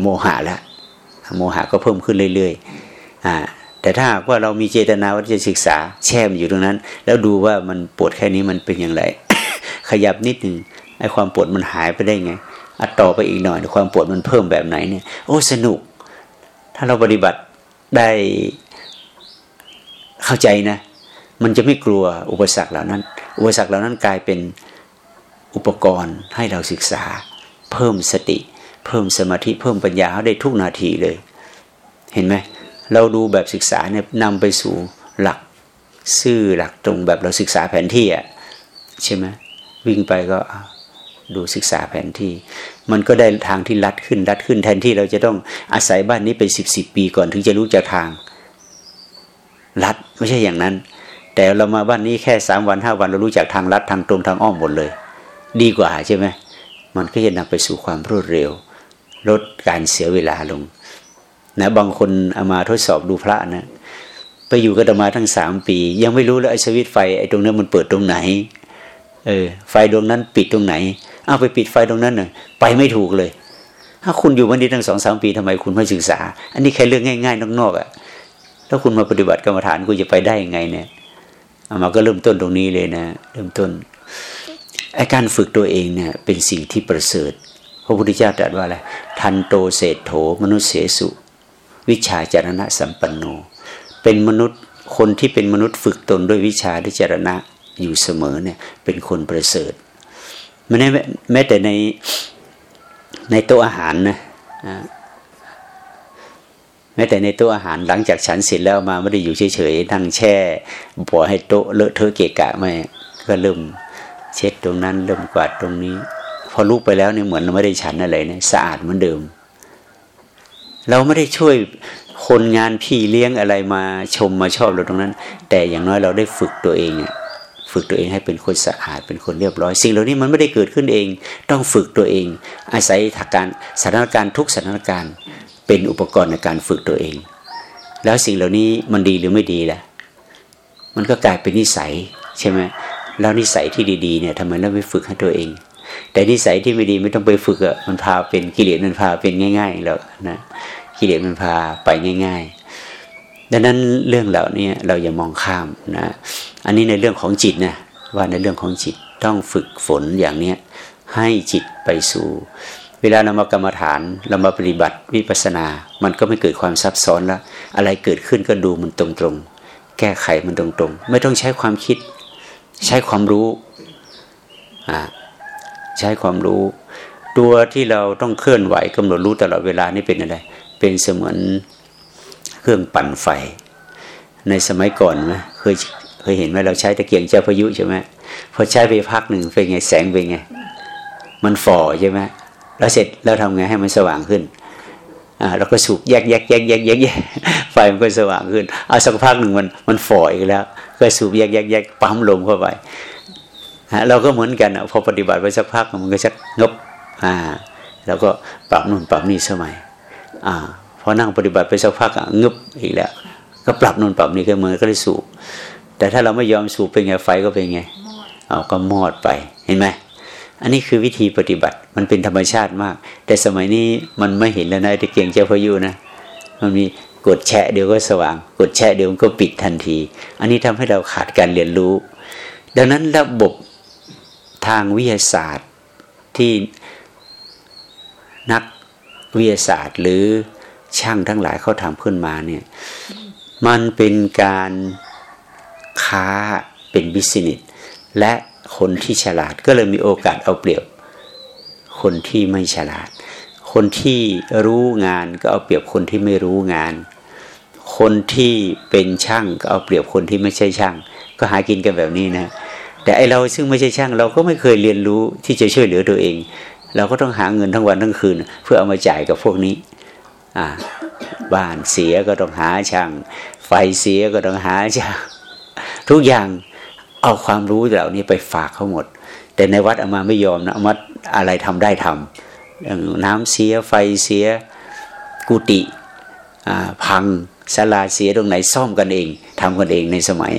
โมหะล้วโมหะก็เพิ่มขึ้นเรื่อยๆแต่ถ้าหากว่าเรามีเจตนาว่าจะศึกษาแช่มอยู่ตรงนั้น แล้วดูว่ามันปวดแค่นี้มันเป็นอย่างไร ขยับนิดหนึ่งไอ้ความปวดมันหายไปได้ไง อัดต่อไปอีกหน่อย ความปวดมันเพิ่มแบบไหนเนี่ย โอ้สนุก ถ้าเราปฏิบัติได้เข้าใจนะ มันจะไม่กลัวอุปสรรคเหล่านั้น อุปสรรคเหล่านั้นกลายเป็นอุปกรณ์ให้เราศึกษา เพิ่มสติ เพิ่มสมาธิเพิ่มปัญญาได้ทุกนาทีเลย เห็นไหมเราดูแบบศึกษาเนี่ยนำไปสู่หลักซื่อหลักตรงแบบเราศึกษาแผนที่อะใช่ไหมวิ่งไปก็ ดูศึกษาแผนที่ มันก็ได้ทางที่ลัดขึ้นลัดขึ้นแทนที่เราจะต้องอาศัยบ้านนี้เป็นสิบสิบปีก่อนถึงจะรู้จักทางลัดไม่ใช่อย่างนั้น แต่เรามาบ้านนี้แค่สามวันห้าวันเรารู้จักทางลัดทางตรงทางอ้อมหมดเลย ดีกว่าใช่ไหมมันก็จะนำไปสู่ความรวดเร็ว ลดการเสียเวลาลงนะบางคนเอามาทดสอบดูพระนะไปอยู่กับมาทั้งสามปี ยังไม่รู้เลยไอ้สวิตไฟไอ้ตรงนั้นมันเปิดตรงไหนเออไฟดวงนั้นปิดตรงไหน เอาไปปิดไฟตรงนั้นหน่อยไปไม่ถูกเลย ถ้าคุณอยู่วันนี้ตั้งสองสามปีทำไมคุณไม่ศึกษา อันนี้แค่เรื่องง่ายๆนอกๆอะ่ะถ้าคุณมาปฏิบัติกรรมฐานคุณจะไปได้ยังไงเนี่ยเอามาก็เริ่มต้นตรงนี้เลยนะ เริ่มต้นไอการฝึกตัวเองเนี่ยเป็นสิ่งที่ประเสริฐพระพุทธเจ้าตรัสว่าอะไรทันโตเศธโถมนุษย์เสสุ วิชาจารณะสัมปันโน เป็นมนุษย์คนที่เป็นมนุษย์ฝึกตนด้วยวิชาด้วยจารณะอยู่เสมอเนี่ยเป็นคนประเสริฐ ม่ได้แม้แต่ในในโต๊ะอาหารนะแม้แต่ในโต๊ะอาหารหลังจากฉันเสร็จแล้วมาไม่ได้อยู่เฉยๆนั่งแช่ปล่อยให้โต๊ะเลอะเทอะเกะกะไม่ก็เริ่มเช็ดตรงนั้นเริ่มกวาดตรงนี้ พอลุกไปแล้วเนี่ยเหมือนเราไม่ได้ฉันอะไรนะสะอาดเหมือนเดิม เราไม่ได้ช่วยคนงานพี่เลี้ยงอะไรมาชมมาชอบเราตรงนั้น แต่อย่างน้อยเราได้ฝึกตัวเองอะ ฝึกตัวเองให้เป็นคนสะอาดเป็นคนเรียบร้อย สิ่งเหล่านี้มันไม่ได้เกิดขึ้นเอง ต้องฝึกตัวเอง อาศัยาการสถานการณ์ทุกสถานการณ์เป็นอุปกรณ์ในการฝึกตัวเอง แล้วสิ่งเหล่านี้มันดีหรือไม่ดีล่ะ มันก็กลายเป็นนิสัยใช่ไหมแล้วนิสัยที่ดีๆเนี่ยทำไมเราไม่ฝึกให้ตัวเอง แต่นิสัยที่ไม่ดีไม่ต้องไปฝึกอะมันพาเป็นกิเลสมันพาเป็นง่าย ๆ แล้วนะกิเลสมันพาไปง่าย ๆ ดังนั้นเรื่องเหล่านี้เราอย่ามองข้ามนะ อันนี้ในเรื่องของจิตนะว่าในเรื่องของจิตต้องฝึกฝนอย่างเนี้ยให้จิตไปสู่ เวลาเรามากรรมฐานเรามาปฏิบัติวิปัสนา มันก็ไม่เกิดความซับซ้อนแล้วอะไรเกิดขึ้นก็ดูมันตรงๆ แก้ไขมันตรงๆ ไม่ต้องใช้ความคิด ใช้ความรู้อ่าใช้ความรู้ ตัวที่เราต้องเคลื่อนไหวกำหนดรู้ตลอดเวลานี่เป็นอะไร เป็นเสมือนเครื่องปั่นไฟ ในสมัยก่อนไหมเคย เคยเห็นไหมเราใช้ตะเกียงเจ้าพายุใช่ไหมพอใช้ไปพักหนึ่งเป็นไงแสงเป็นไง มันฝ่อใช่ไหมแล้วเสร็จแล้วทำไงให้มันสว่างขึ้นอ่าเราก็สูบแยกแยกแยกแยกแยกแยกไฟมันก็สว่างขึ้นเอาสักพักหนึ่งมันมันฝ่ออีกแล้ว ก็สูบแยกแยกแยกปั๊มลมเข้าไปฮะเราก็เหมือนกันอะพอปฏิบัติไปสักพักมันก็ชักงบอ่าแล้วก็ปรับนู่นปรับนี่สมัยอ่าพอนั่งปฏิบัติไปสักพักอะงบอีกแล้ว ก็ปรับนู่นปรับนี่ก็เหมือนก็ได้สูบ แต่ถ้าเราไม่ยอมสูบเป็นไงไฟก็เป็นไงเอาก็มอดไปเห็นไหมอันนี้คือวิธีปฏิบัติมันเป็นธรรมชาติมาก แต่สมัยนี้มันไม่เห็นแล้วนะตะเกียงเจ้าพายุนะมันมีกดแชะเดี๋ยวก็สว่าง กดแชะเดี๋ยวก็ปิดทันที อันนี้ทำให้เราขาดการเรียนรู้ ดังนั้นระบบทางวิทยาศาสตร์ที่นักวิทยาศาสตร์หรือช่างทั้งหลายเขาทำขึ้นมาเนี่ยมันเป็นการ ค้าเป็นบิสเนสและคนที่ฉลาดก็เลยมีโอกาสเอาเปรียบ คนที่ไม่ฉลาด คนที่รู้งานก็เอาเปรียบคนที่ไม่รู้งาน คนที่เป็นช่างก็เอาเปรียบคนที่ไม่ใช่ช่าง ก็หากินกันแบบนี้นะ แต่ไอเราซึ่งไม่ใช่ช่าง เราก็ไม่เคยเรียนรู้ที่จะช่วยเหลือตัวเอง เราก็ต้องหาเงินทั้งวันทั้งคืน เพื่อเอามาจ่ายกับพวกนี้อ่าบ้านเสียก็ต้องหาช่าง ไฟเสียก็ต้องหาช่าง ทุกอย่างเอาความรู้เหล่านี้ไปฝากเขาหมด แต่ในวัดอามาไม่ยอมนะวัดอะไรทำได้ทำน้ำเสียไฟเสียกุฏิพังศาลาเสียตรงไหนซ่อมกันเองทำกันเองในสมัย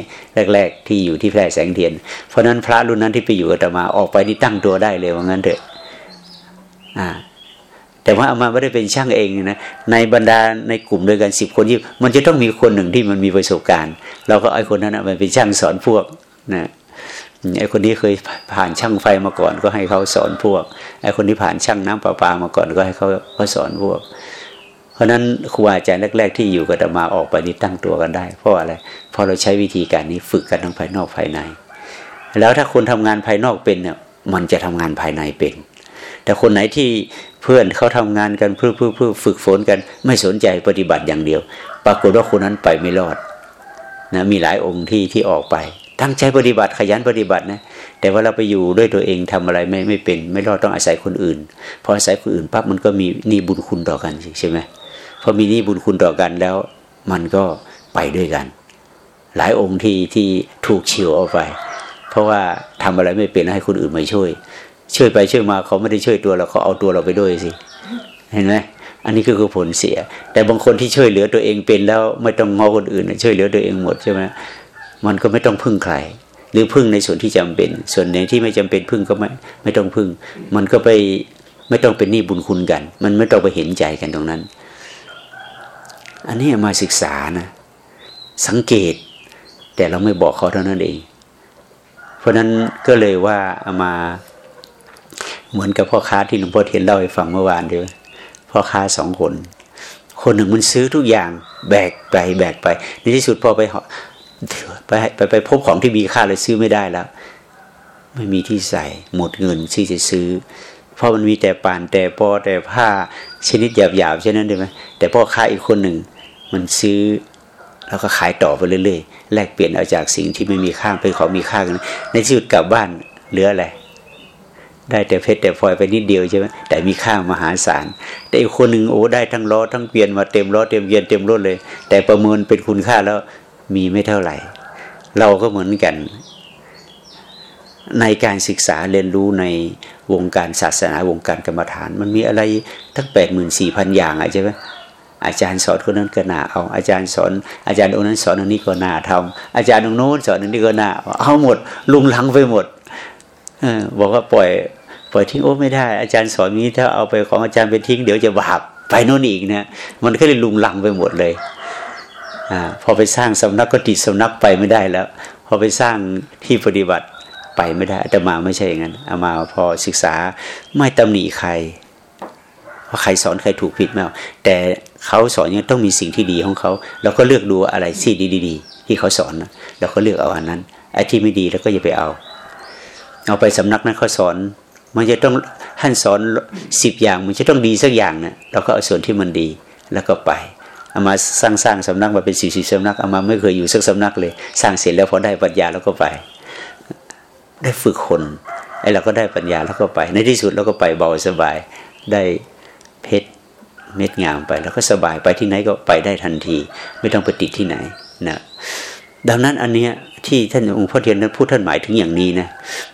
แรก ๆ ที่อยู่ที่แพร่แสงเทียน เพราะนั้นพระรุ่นนั้นที่ไปอยู่อาตมาออกไปนี่ตั้งตัวได้เลยว่างั้นเถอะอ่า แต่ว่าเอามาไม่ได้เป็นช่างเองนะในบรรดาในกลุ่มด้วยกันสิบคนที่มันจะต้องมีคนหนึ่งที่มันมีประสบการณ์ เราก็ไอ้คนนั้นมันเป็นช่างสอนพวกนะไอ้คนที่เคยผ่านช่างไฟมาก่อน ก็ให้เขาสอนพวกไอ้คนที่ผ่านช่างน้ำประปามาก่อนก็ให้เขาเขาสอนพวก เพราะนั้นครูอาจารย์แรก ๆ ที่อยู่กับมาออกไปนี่ตั้งตัวกันได้ เพราะอะไรเพราะเราใช้วิธีการนี้ฝึกกันทั้งภายนอกภายใน แล้วถ้าคนทำงานภายนอกเป็นเนี่ยมันจะทำงานภายในเป็น แต่คนไหนที่ เพื่อนเขาทำงานกันเพื่อเพื่อเพื่อฝึกฝนกัน ไม่สนใจปฏิบัติอย่างเดียว ปรากฏว่าคนนั้นไปไม่รอดนะมีหลายองค์ที่ที่ออกไป ตั้งใจปฏิบัติขยันปฏิบัตินะแต่ว่าเราไปอยู่ด้วยตัวเองทำอะไรไม่ไม่เป็น ไม่รอดต้องอาศัยคนอื่นพออาศัยคนอื่นปั๊บมันก็มีนี่บุญคุณต่อกันใช่ไหมพอมีนี่บุญคุณต่อกันแล้ว มันก็ไปด้วยกัน หลายองค์ที่ที่ถูกเฉียวเอาไป เพราะว่าทำอะไรไม่เป็นให้คนอื่นมาช่วย ช่วยไปช่วยมาเขาไม่ได้ช่วยตัวเราเขาเอาตัวเราไปด้วยสิเห็นไหมอันนี้คือผลเสีย แต่บางคนที่ช่วยเหลือตัวเองเป็นแล้วไม่ต้องงอคนอื่น ช่วยเหลือตัวเองหมดใช่ไหมมันก็ไม่ต้องพึ่งใครหรือพึ่งในส่วนที่จำเป็น ส่วนในที่ไม่จำเป็นพึ่งก็ไม่ไม่ต้องพึ่ง มันก็ไปไม่ต้องเป็นหนี้บุญคุณกัน มันไม่ต้องไปเห็นใจกันตรงนั้น อันนี้มาศึกษานะ สังเกต แต่เราไม่บอกเขาเท่านั้นเอง เพราะนั้นก็เลยว่าเอามา เหมือนกับพ่อค้าที่หลวงพ่อเทียนเล่าให้ฟังเมื่อวานเดียวพ่อค้าสองคน คนหนึ่งมันซื้อทุกอย่างแบกไปแบกไป ในที่สุดพอไปไปไปไปพบของที่มีค่าเลยซื้อไม่ได้แล้ว ไม่มีที่ใส่หมดเงินที่จะซื้อ เพราะมันมีแต่ป่านแต่ปอแต่ผ้าชนิดหยาบๆเช่นนั้นได้ไหมแต่พ่อค้าอีกคนหนึ่งมันซื้อแล้วก็ขายต่อไปเรื่อยๆแลกเปลี่ยนเอาจากสิ่งที่ไม่มีค่าเป็นของมีค่ากันในที่สุดกลับบ้านเหลืออะไร ได้แต่เพชรแต่พลอยไปนิดเดียวใช่ไหมแต่มีค่ามหาศาลแต่อีกคนหนึ่งโอ้ได้ทั้งล้อทั้งเปลี่ยนมาเต็มล้อเต็มเวียนเต็มรถเลย แต่ประเมินเป็นคุณค่าแล้วมีไม่เท่าไหร่ เราก็เหมือนกัน ในการศึกษาเรียนรู้ในวงการศาสนาวงการกรรมฐาน มันมีอะไรทั้งแปดหมื่นสี่พันอย่างอะใช่ไหมอาจารย์สอนคนนั้นก็น่าเอาอาจารย์สอน อาจารย์องค์นั้นสอนอันนี้ก็น่าทำอาจารย์องค์โน้นสอนอันนี้ก็น่าเอาหมดลุงลังไปหมดอบอกว่าปล่อย ปล่อยทิ้งโอ้ไม่ได้ อาจารย์สอนนี้ถ้าเอาไปของอาจารย์ไปทิ้งเดี๋ยวจะบาปไปโน่นอีกนะมันก็เลยลุงลังไปหมดเลยอพอไปสร้างสำนักก็ติดสำนักไปไม่ได้แล้ว พอไปสร้างที่ปฏิบัติไปไม่ได้แต่มาไม่ใช่อย่างนั้นอามาพอศึกษาไม่ตำหนิใครว่าใครสอนใครถูกผิดไม่เอาแต่เขาสอนยังต้องมีสิ่งที่ดีของเขาเราก็เลือกดูอะไรที่ดีๆที่เขาสอนเราก็เลือกเอาอันนั้นไอ้ที่ไม่ดีเราก็อย่าไปเอา เอาไปสำนักนั้นเขาสอน มันจะต้องท่านสอนสิบอย่าง มันจะต้องดีสักอย่างนะเราก็เอาส่วนที่มันดีแล้วก็ไปเอามาสร้างสร้างสำนักมาเป็นสี่สี่สำนักเอามาไม่เคยอยู่สักสำนักเลย สร้างเสร็จแล้วพอได้ปัญญาแล้วก็ไป ได้ฝึกคนไอ้เราก็ได้ปัญญาแล้วก็ไป ในที่สุดเราก็ไปเบาสบาย ได้เพชรเม็ดงามไป แล้วก็สบายไปที่ไหนก็ไปได้ทันที ไม่ต้องไปติดที่ไหนนะดังนั้นอันเนี้ย ที่ท่านองค์พ่อเทียนนั้นพูดท่านหมายถึงอย่างนี้นะ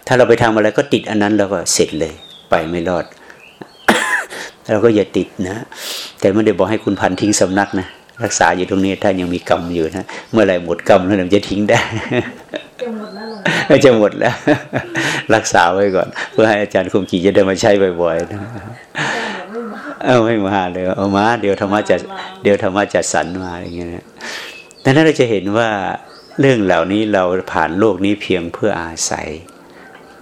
ถ้าเราไปทำอะไรก็ติดอันนั้นแล้วก็เสร็จเลย ไปไม่รอด เราก็อย่าติดนะ แต่ไม่ได้บอกให้คุณพันทิ้งสำนักนะรักษาอยู่ตรงนี้ถ้ายังมีกรรมอยู่นะเมื่อไรหมดกรรมแล้วมันจะทิ้งได้จะหมดแล้วจะหมดแล้ว รักษาไว้ก่อน เพื่อให้อาจารย์คงกีจะได้มาใช้บ่อยๆนะเอาไม่มาเลยเอามา เดี๋ยวธรรมะจะเดี๋ยวธรรมะจะสันมาอย่างเงี้ยนะดังนั้นเราจะเห็นว่า เรื่องเหล่านี้เราผ่านโลกนี้เพียงเพื่ออาศัย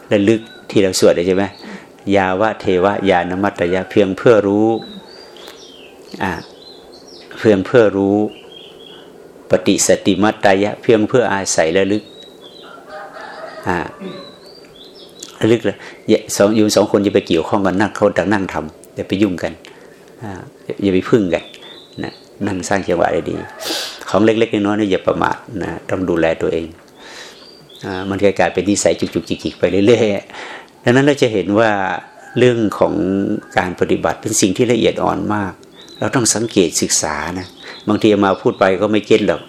และลึกที่เราสวดใช่ไหมยาวะเทวะยานมัตยะเพียงเพื่อรู้อ่าเพียงเพื่อรู้ ปฏิสติมัตตยะ เพียงเพื่ออาศัยระลึกอ่าระลึกเลยสองยูสองคนจะไปเกี่ยวข้องกันนั่งเขาต่างนั่งทำอย่าไปยุ่งกันอ่าอย่าไปพึ่งกันนะ นั่งสร้างจังหวะได้ดี ของเล็ก ๆ น้อยๆนี่อย่าประมาทนะต้องดูแลตัวเองอ่ามันกลายเป็นนิสัยจุกๆจิกๆไปเรื่อยๆดังนั้นเราจะเห็นว่าเรื่องของการปฏิบัติเป็นสิ่งที่ละเอียดอ่อนมาก เราต้องสังเกตศึกษานะบางทีมาพูดไปก็ไม่เก็ตหรอก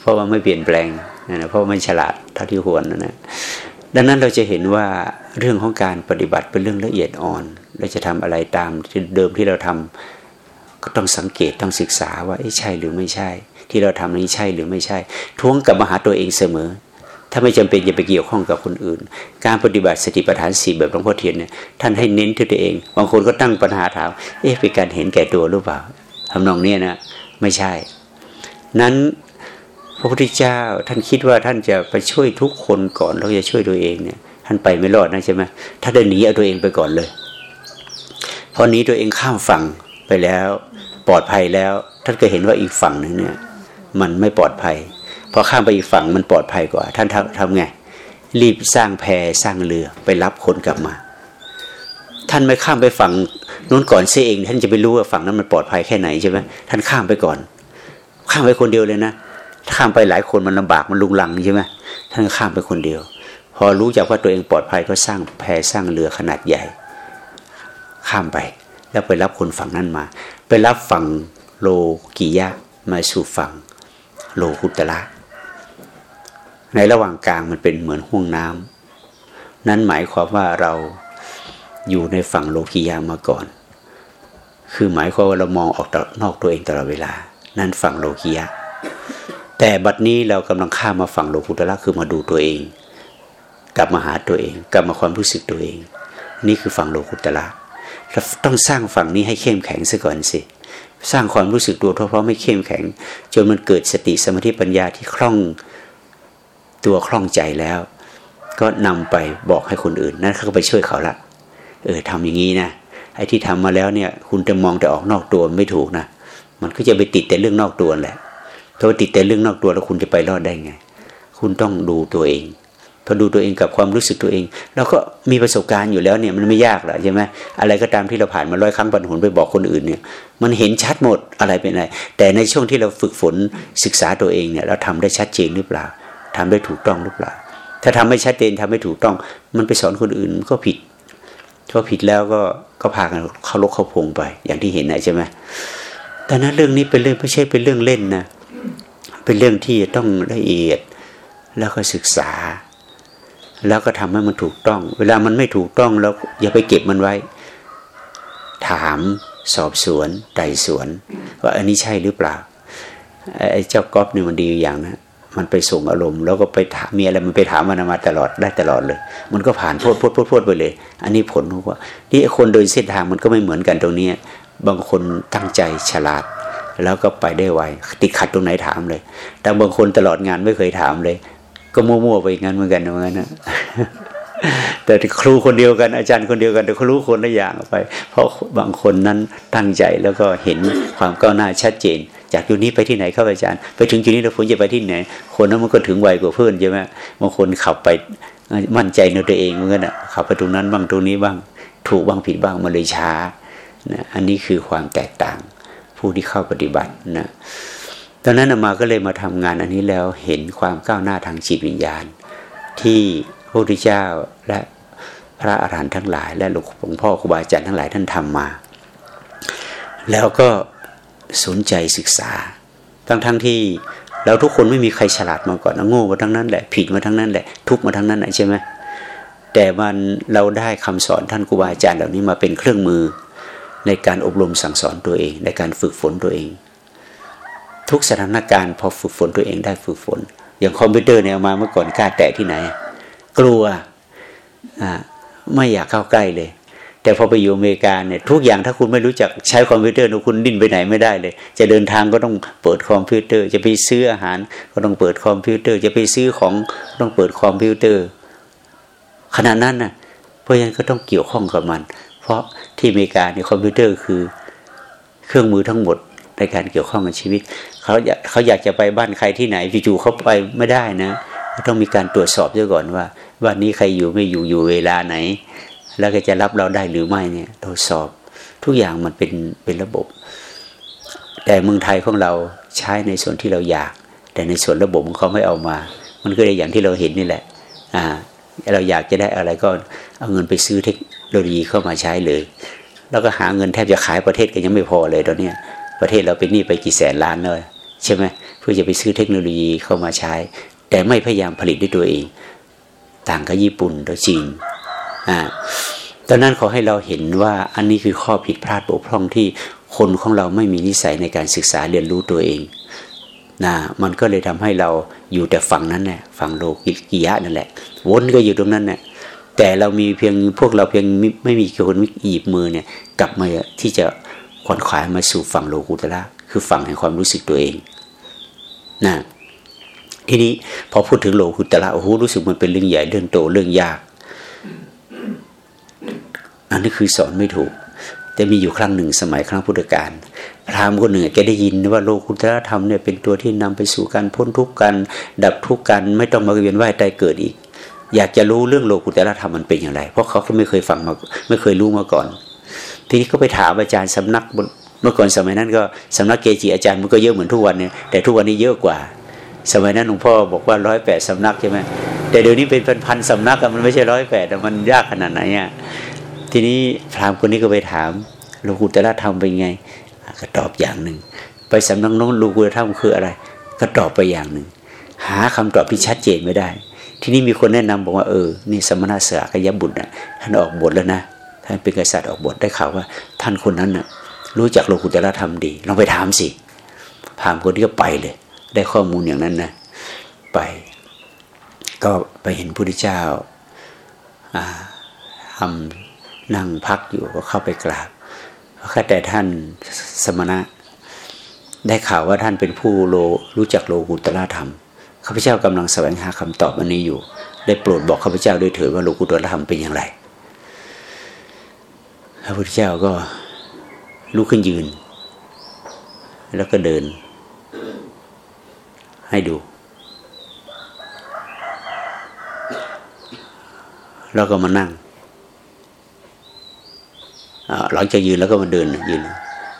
เพราะว่าไม่เปลี่ยนแปลงนะเพราะไม่ฉลาดเท่าที่ควรนะนะดังนั้นเราจะเห็นว่าเรื่องของการปฏิบัติเป็นเรื่องละเอียดอ่อน เราจะทำอะไรตามเดิมที่เราทำก็ ต้องสังเกตต้องศึกษาว่าใช่หรือไม่ใช่ ที่เราทำนี้ใช่หรือไม่ใช่ ทวงกลับมาหาตัวเองเสมอ ถ้าไม่จำเป็นอย่าไปเกี่ยวข้องกับคนอื่น การปฏิบัติสติปัฏฐานสี่แบบหลวงพ่อเทียนเนี่ยท่านให้เน้นที่ตัวเอง บางคนก็ตั้งปัญหาถามเอ๊ะเป็นการเห็นแก่ตัวหรือเปล่าทำนองนี้นะไม่ใช่ นั้นพระพุทธเจ้าท่านคิดว่าท่านจะไปช่วยทุกคนก่อนแล้วจะช่วยตัวเองเนี่ย ท่านไปไม่รอดนะใช่ไหมถ้าเดินหนีเอาตัวเองไปก่อนเลยพอนี้ตัวเองข้ามฝั่งไปแล้ว ปลอดภัยแล้ว ท่านก็เห็นว่าอีกฝั่งหนึ่งเนี่ยมันไม่ปลอดภัยพอข้ามไปอีกฝั่งมันปลอดภัยกว่า ท่านทำทำไง รีบสร้างแพสร้างเรือไปรับคนกลับมา ท่านไม่ข้ามไปฝั่งนู้นก่อนเสียเอง ท่านจะไปรู้ว่าฝั่งนั้นมันปลอดภัยแค่ไหนใช่ไหมท่านข้ามไปก่อน ข้ามไปคนเดียวเลยนะข้ามไปหลายคนมันลำบากมันลุงลังใช่ไหมท่านข้ามไปคนเดียว พอรู้จักว่าตัวเองปลอดภัยก็สร้างแพสร้างเรือขนาดใหญ่ ข้ามไปแล้วไปรับคนฝั่งนั้นมา รับฝั่งโลกิยะมาสู่ฝั่งโลกุตระในระหว่างกลางมันเป็นเหมือนห้วงน้ำนั้นหมายความว่าเราอยู่ในฝั่งโลกิยามาก่อน คือหมายความว่าเรามองออกนอกตัวเองตลอดเวลา นั่นฝั่งโลกิยะ แต่บัดนี้เรากำลังข้ามมาฝั่งโลกุตระคือมาดูตัวเอง กลับมาหาตัวเอง กลับมาความรู้สึกตัวเอง นี่คือฝั่งโลกุตระ เราต้องสร้างฝั่งนี้ให้เข้มแข็งซะก่อนสิสร้างความรู้สึกตัวเพราะไม่เข้มแข็ง จนมันเกิดสติสมาธิปัญญาที่คล่องตัวคล่องใจแล้ว ก็นำไปบอกให้คนอื่นนั่นเขาก็ไปช่วยเขาละเออทำอย่างนี้นะไอ้ที่ทำมาแล้วเนี่ย คุณจะมองแต่ออกนอกตัวไม่ถูกนะมันก็จะไปติดแต่เรื่องนอกตัวแหละถ้าติดแต่เรื่องนอกตัวแล้วคุณจะไปรอดได้ไง คุณต้องดูตัวเอง พอดูตัวเองกับความรู้สึกตัวเองเราก็มีประสบการณ์อยู่แล้วเนี่ยมันไม่ยากหรอกใช่ไหมอะไรก็ตามที่เราผ่านมาร้อยครั้งปันหุนไปบอกคนอื่นเนี่ย มันเห็นชัดหมดอะไรเป็นอะไร แต่ในช่วงที่เราฝึกฝนศึกษาตัวเองเนี่ย เราทำได้ชัดเจนหรือเปล่าทำได้ถูกต้องหรือเปล่า ถ้าทำไม่ชัดเจนทำไม่ถูกต้อง มันไปสอนคนอื่นก็ผิดพอผิดแล้วก็ก็พากันเข้าลกเข้าพงไป อย่างที่เห็นนะใช่ไหมแต่นั้นเรื่องนี้เป็นเรื่องไม่ใช่เป็นเรื่องเล่นนะเป็นเรื่องที่ต้องละเอียดแล้วก็ศึกษา แล้วก็ทำให้มันถูกต้อง เวลามันไม่ถูกต้องแล้วอย่าไปเก็บมันไว้ ถามสอบสวนไต่สวน ว่าอันนี้ใช่หรือเปล่าไอ้เจ้าก๊อฟนี่มันดีอย่างนะมันไปส่งอารมณ์ แล้วก็ไปถามมีอะไรมันไปถามมันมาตลอดได้ตลอดเลย มันก็ผ่านพดพดพดพดไปเลย อันนี้ผลว่านี่คนเดินเส้นทางมันก็ไม่เหมือนกันตรงนี้ บางคนตั้งใจฉลาด แล้วก็ไปได้ไวติดขัดตรงไหนถามเลย แต่บางคนตลอดงานไม่เคยถามเลย ก็มั่วๆไปงั้นเหมือนกันเหมือนกันนะแต่ครูคนเดียวกันอาจารย์คนเดียวกันแต่เขารู้คนละอย่างไป เพราะบางคนนั้นตั้งใจแล้วก็เห็นความก้าวหน้าชัดเจน จากจุดนี้ไปที่ไหนครับอาจารย์ ไปถึงจุดนี้แล้วผมจะไปที่ไหน คนนั้นมันก็ถึงไวกว่าเพื่อนใช่ไหมบางคนขับไปมั่นใจในตัวเองเหมือนกันอะขับไปตรงนั้นบ้างตรงนี้บ้างถูกบ้างผิดบ้างมันเลยช้านะอันนี้คือความแตกต่าง ผู้ที่เข้าปฏิบัตินะ ตอนนั้นมาก็เลยมาทำงานอันนี้แล้วเห็นความก้าวหน้าทางจิตวิญญาณ ที่พระพุทธเจ้าและพระอาหารหันต์ทั้งหลาย และหลวงพ่อครูบาอาจารย์ทั้งหลายท่านทำมา แล้วก็สนใจศึกษา ทั้งทั้งที่เราทุกคนไม่มีใครฉลาดมาก่อนโง่มาทั้งนั้นแหละผิดมาทั้งนั้นแหละทุกมาทั้งนั้นใช่ไหมแต่มันเราได้คำสอนท่านครูบาอาจารย์เหล่านี้มาเป็นเครื่องมือในการอบรมสั่งสอนตัวเอง ในการฝึกฝนตัวเอง ทุกสถานการณ์พอฝึกฝนตัวเองได้ฝึกฝน อย่างคอมพิวเตอร์เนี่ยมาเมื่อก่อนกล้าแตะที่ไหน กลัวไม่อยากเข้าใกล้เลย แต่พอไปอยู่อเมริกาเนี่ยทุกอย่างถ้าคุณไม่รู้จักใช้คอมพิวเตอร์คุณดิ้นไปไหนไม่ได้เลย จะเดินทางก็ต้องเปิดคอมพิวเตอร์ จะไปซื้ออาหารก็ต้องเปิดคอมพิวเตอร์ จะไปซื้อของต้องเปิดคอมพิวเตอร์ขณะนั้นน่ะเพราะฉะนั้นก็ต้องเกี่ยวข้องกับมัน เพราะที่อเมริกาเนี่ยคอมพิวเตอร์คือเครื่องมือทั้งหมด ในการเกี่ยวข้องกับชีวิตเขาอยากเขาอยากจะไปบ้านใครที่ไหนจู่ๆเขาไปไม่ได้นะ ต้องมีการตรวจสอบด้วยก่อนว่าบ้านนี้ใครอยู่ไม่อยู่อยู่เวลาไหน แล้วก็จะรับเราได้หรือไม่เนี่ยตรวจสอบทุกอย่างมันเป็นเป็นระบบ แต่เมืองไทยของเราใช้ในส่วนที่เราอยาก แต่ในส่วนระบบของเขาไม่เอามา มันก็เลยอย่างที่เราเห็นนี่แหละอ่าเราอยากจะได้อะไรก็เอาเงินไปซื้อเทคโนโลยีเข้ามาใช้เลย แล้วก็หาเงินแทบจะขายประเทศกันยังไม่พอเลยตอนนี้ ประเทศเราเป็นหนี้ไปกี่แสนล้านเลยใช่ไหมเพื่อจะไปซื้อเทคโนโลยีเข้ามาใช้ แต่ไม่พยายามผลิตด้วยตัวเอง ต่างกับญี่ปุ่นตัวจีนอ่าตอนนั้นขอให้เราเห็นว่าอันนี้คือข้อผิดพลาดบกพร่องที่คนของเราไม่มีนิสัยในการศึกษาเรียนรู้ตัวเองนะมันก็เลยทำให้เราอยู่แต่ฝั่งนั้นแหละฝั่งโลกิยะนั่นแหละ วนก็อยู่ตรงนั้นเนี่ยแต่เรามีเพียงพวกเราเพียงไม่มีคนมิหยิบมือเนี่ย กลับมาที่จะ ขวนขวายมาสู่ฝั่งโลกุตละคือฝั่งแห่งความรู้สึกตัวเองนะทีนี้พอพูดถึงโลกุตละโอ้โหรู้สึกมันเป็นเรื่องใหญ่เรื่องโตเรื่องยาก อันนี้คือสอนไม่ถูก แต่มีอยู่ครั้งหนึ่งสมัยครั้งพุทธกาลพราหมณ์คนหนึ่งแกได้ยินว่าโลกุตละธรรมเนี่ยเป็นตัวที่นำไปสู่การพ้นทุกข์กันดับทุกข์กันไม่ต้องมาเวียนว่ายตายเกิดอีก อยากจะรู้เรื่องโลกุตละธรรมมันเป็นอย่างไร เพราะเขาก็ไม่เคยฟังมาไม่เคยรู้มาก่อน ทีนี้ก็ไปถามอาจารย์สำนักเมื่อก่อนสมัยนั้นก็สำนักเกจิอาจารย์มันก็เยอะเหมือนทุกวันเนี่ยแต่ทุกวันนี้เยอะกว่า สมัยนั้นหลวงพ่อบอกว่าร้อยแปดสำนักใช่ไหมแต่เดี๋ยวนี้เป็นพันๆสำนักมันไม่ใช่ร้อยแปดมันยากขนาดไหนอะทีนี้พราหมณ์คนนี้ก็ไปถามโลกุตละธรรมเป็นไง ก็ตอบอย่างหนึ่งไปสำนักโน้นโลกุตละธรรมคืออะไร ก็ตอบไปอย่างหนึ่งหาคำตอบที่ชัดเจนไม่ได้ ทีนี้มีคนแนะนำบอกว่าเออ นี่สมณะเสือกยบุตรนะท่านออกบทแล้วนะ ท่านเป็นกษัตริย์ออกบทได้ข่าวว่า ท่านคนนั้นน่ะรู้จักโลกุตละธรรมดีลองไปถามสิพามคนนี้ก็ไปเลย ได้ข้อมูลอย่างนั้นนะไป ก็ไปเห็นพระพุทธเจ้าทำนั่งพักอยู่ก็เข้าไปกราบแค่แต่ท่านสมณะ ได้ข่าวว่าท่านเป็นผู้โลรู้จักโลกุตละธรรมข้าพเจ้ากำลังแสวงหาคำตอบอันนี้อยู่ ได้โปรดบอกข้าพเจ้าด้วยเถิดว่าโลกุตละธรรมเป็นอย่างไร พระพุทธเจ้าก็ลุกขึ้นยืน แล้วก็เดิน ให้ดู แล้วก็มานั่งหลังจากยืนแล้วก็มาเดินยืน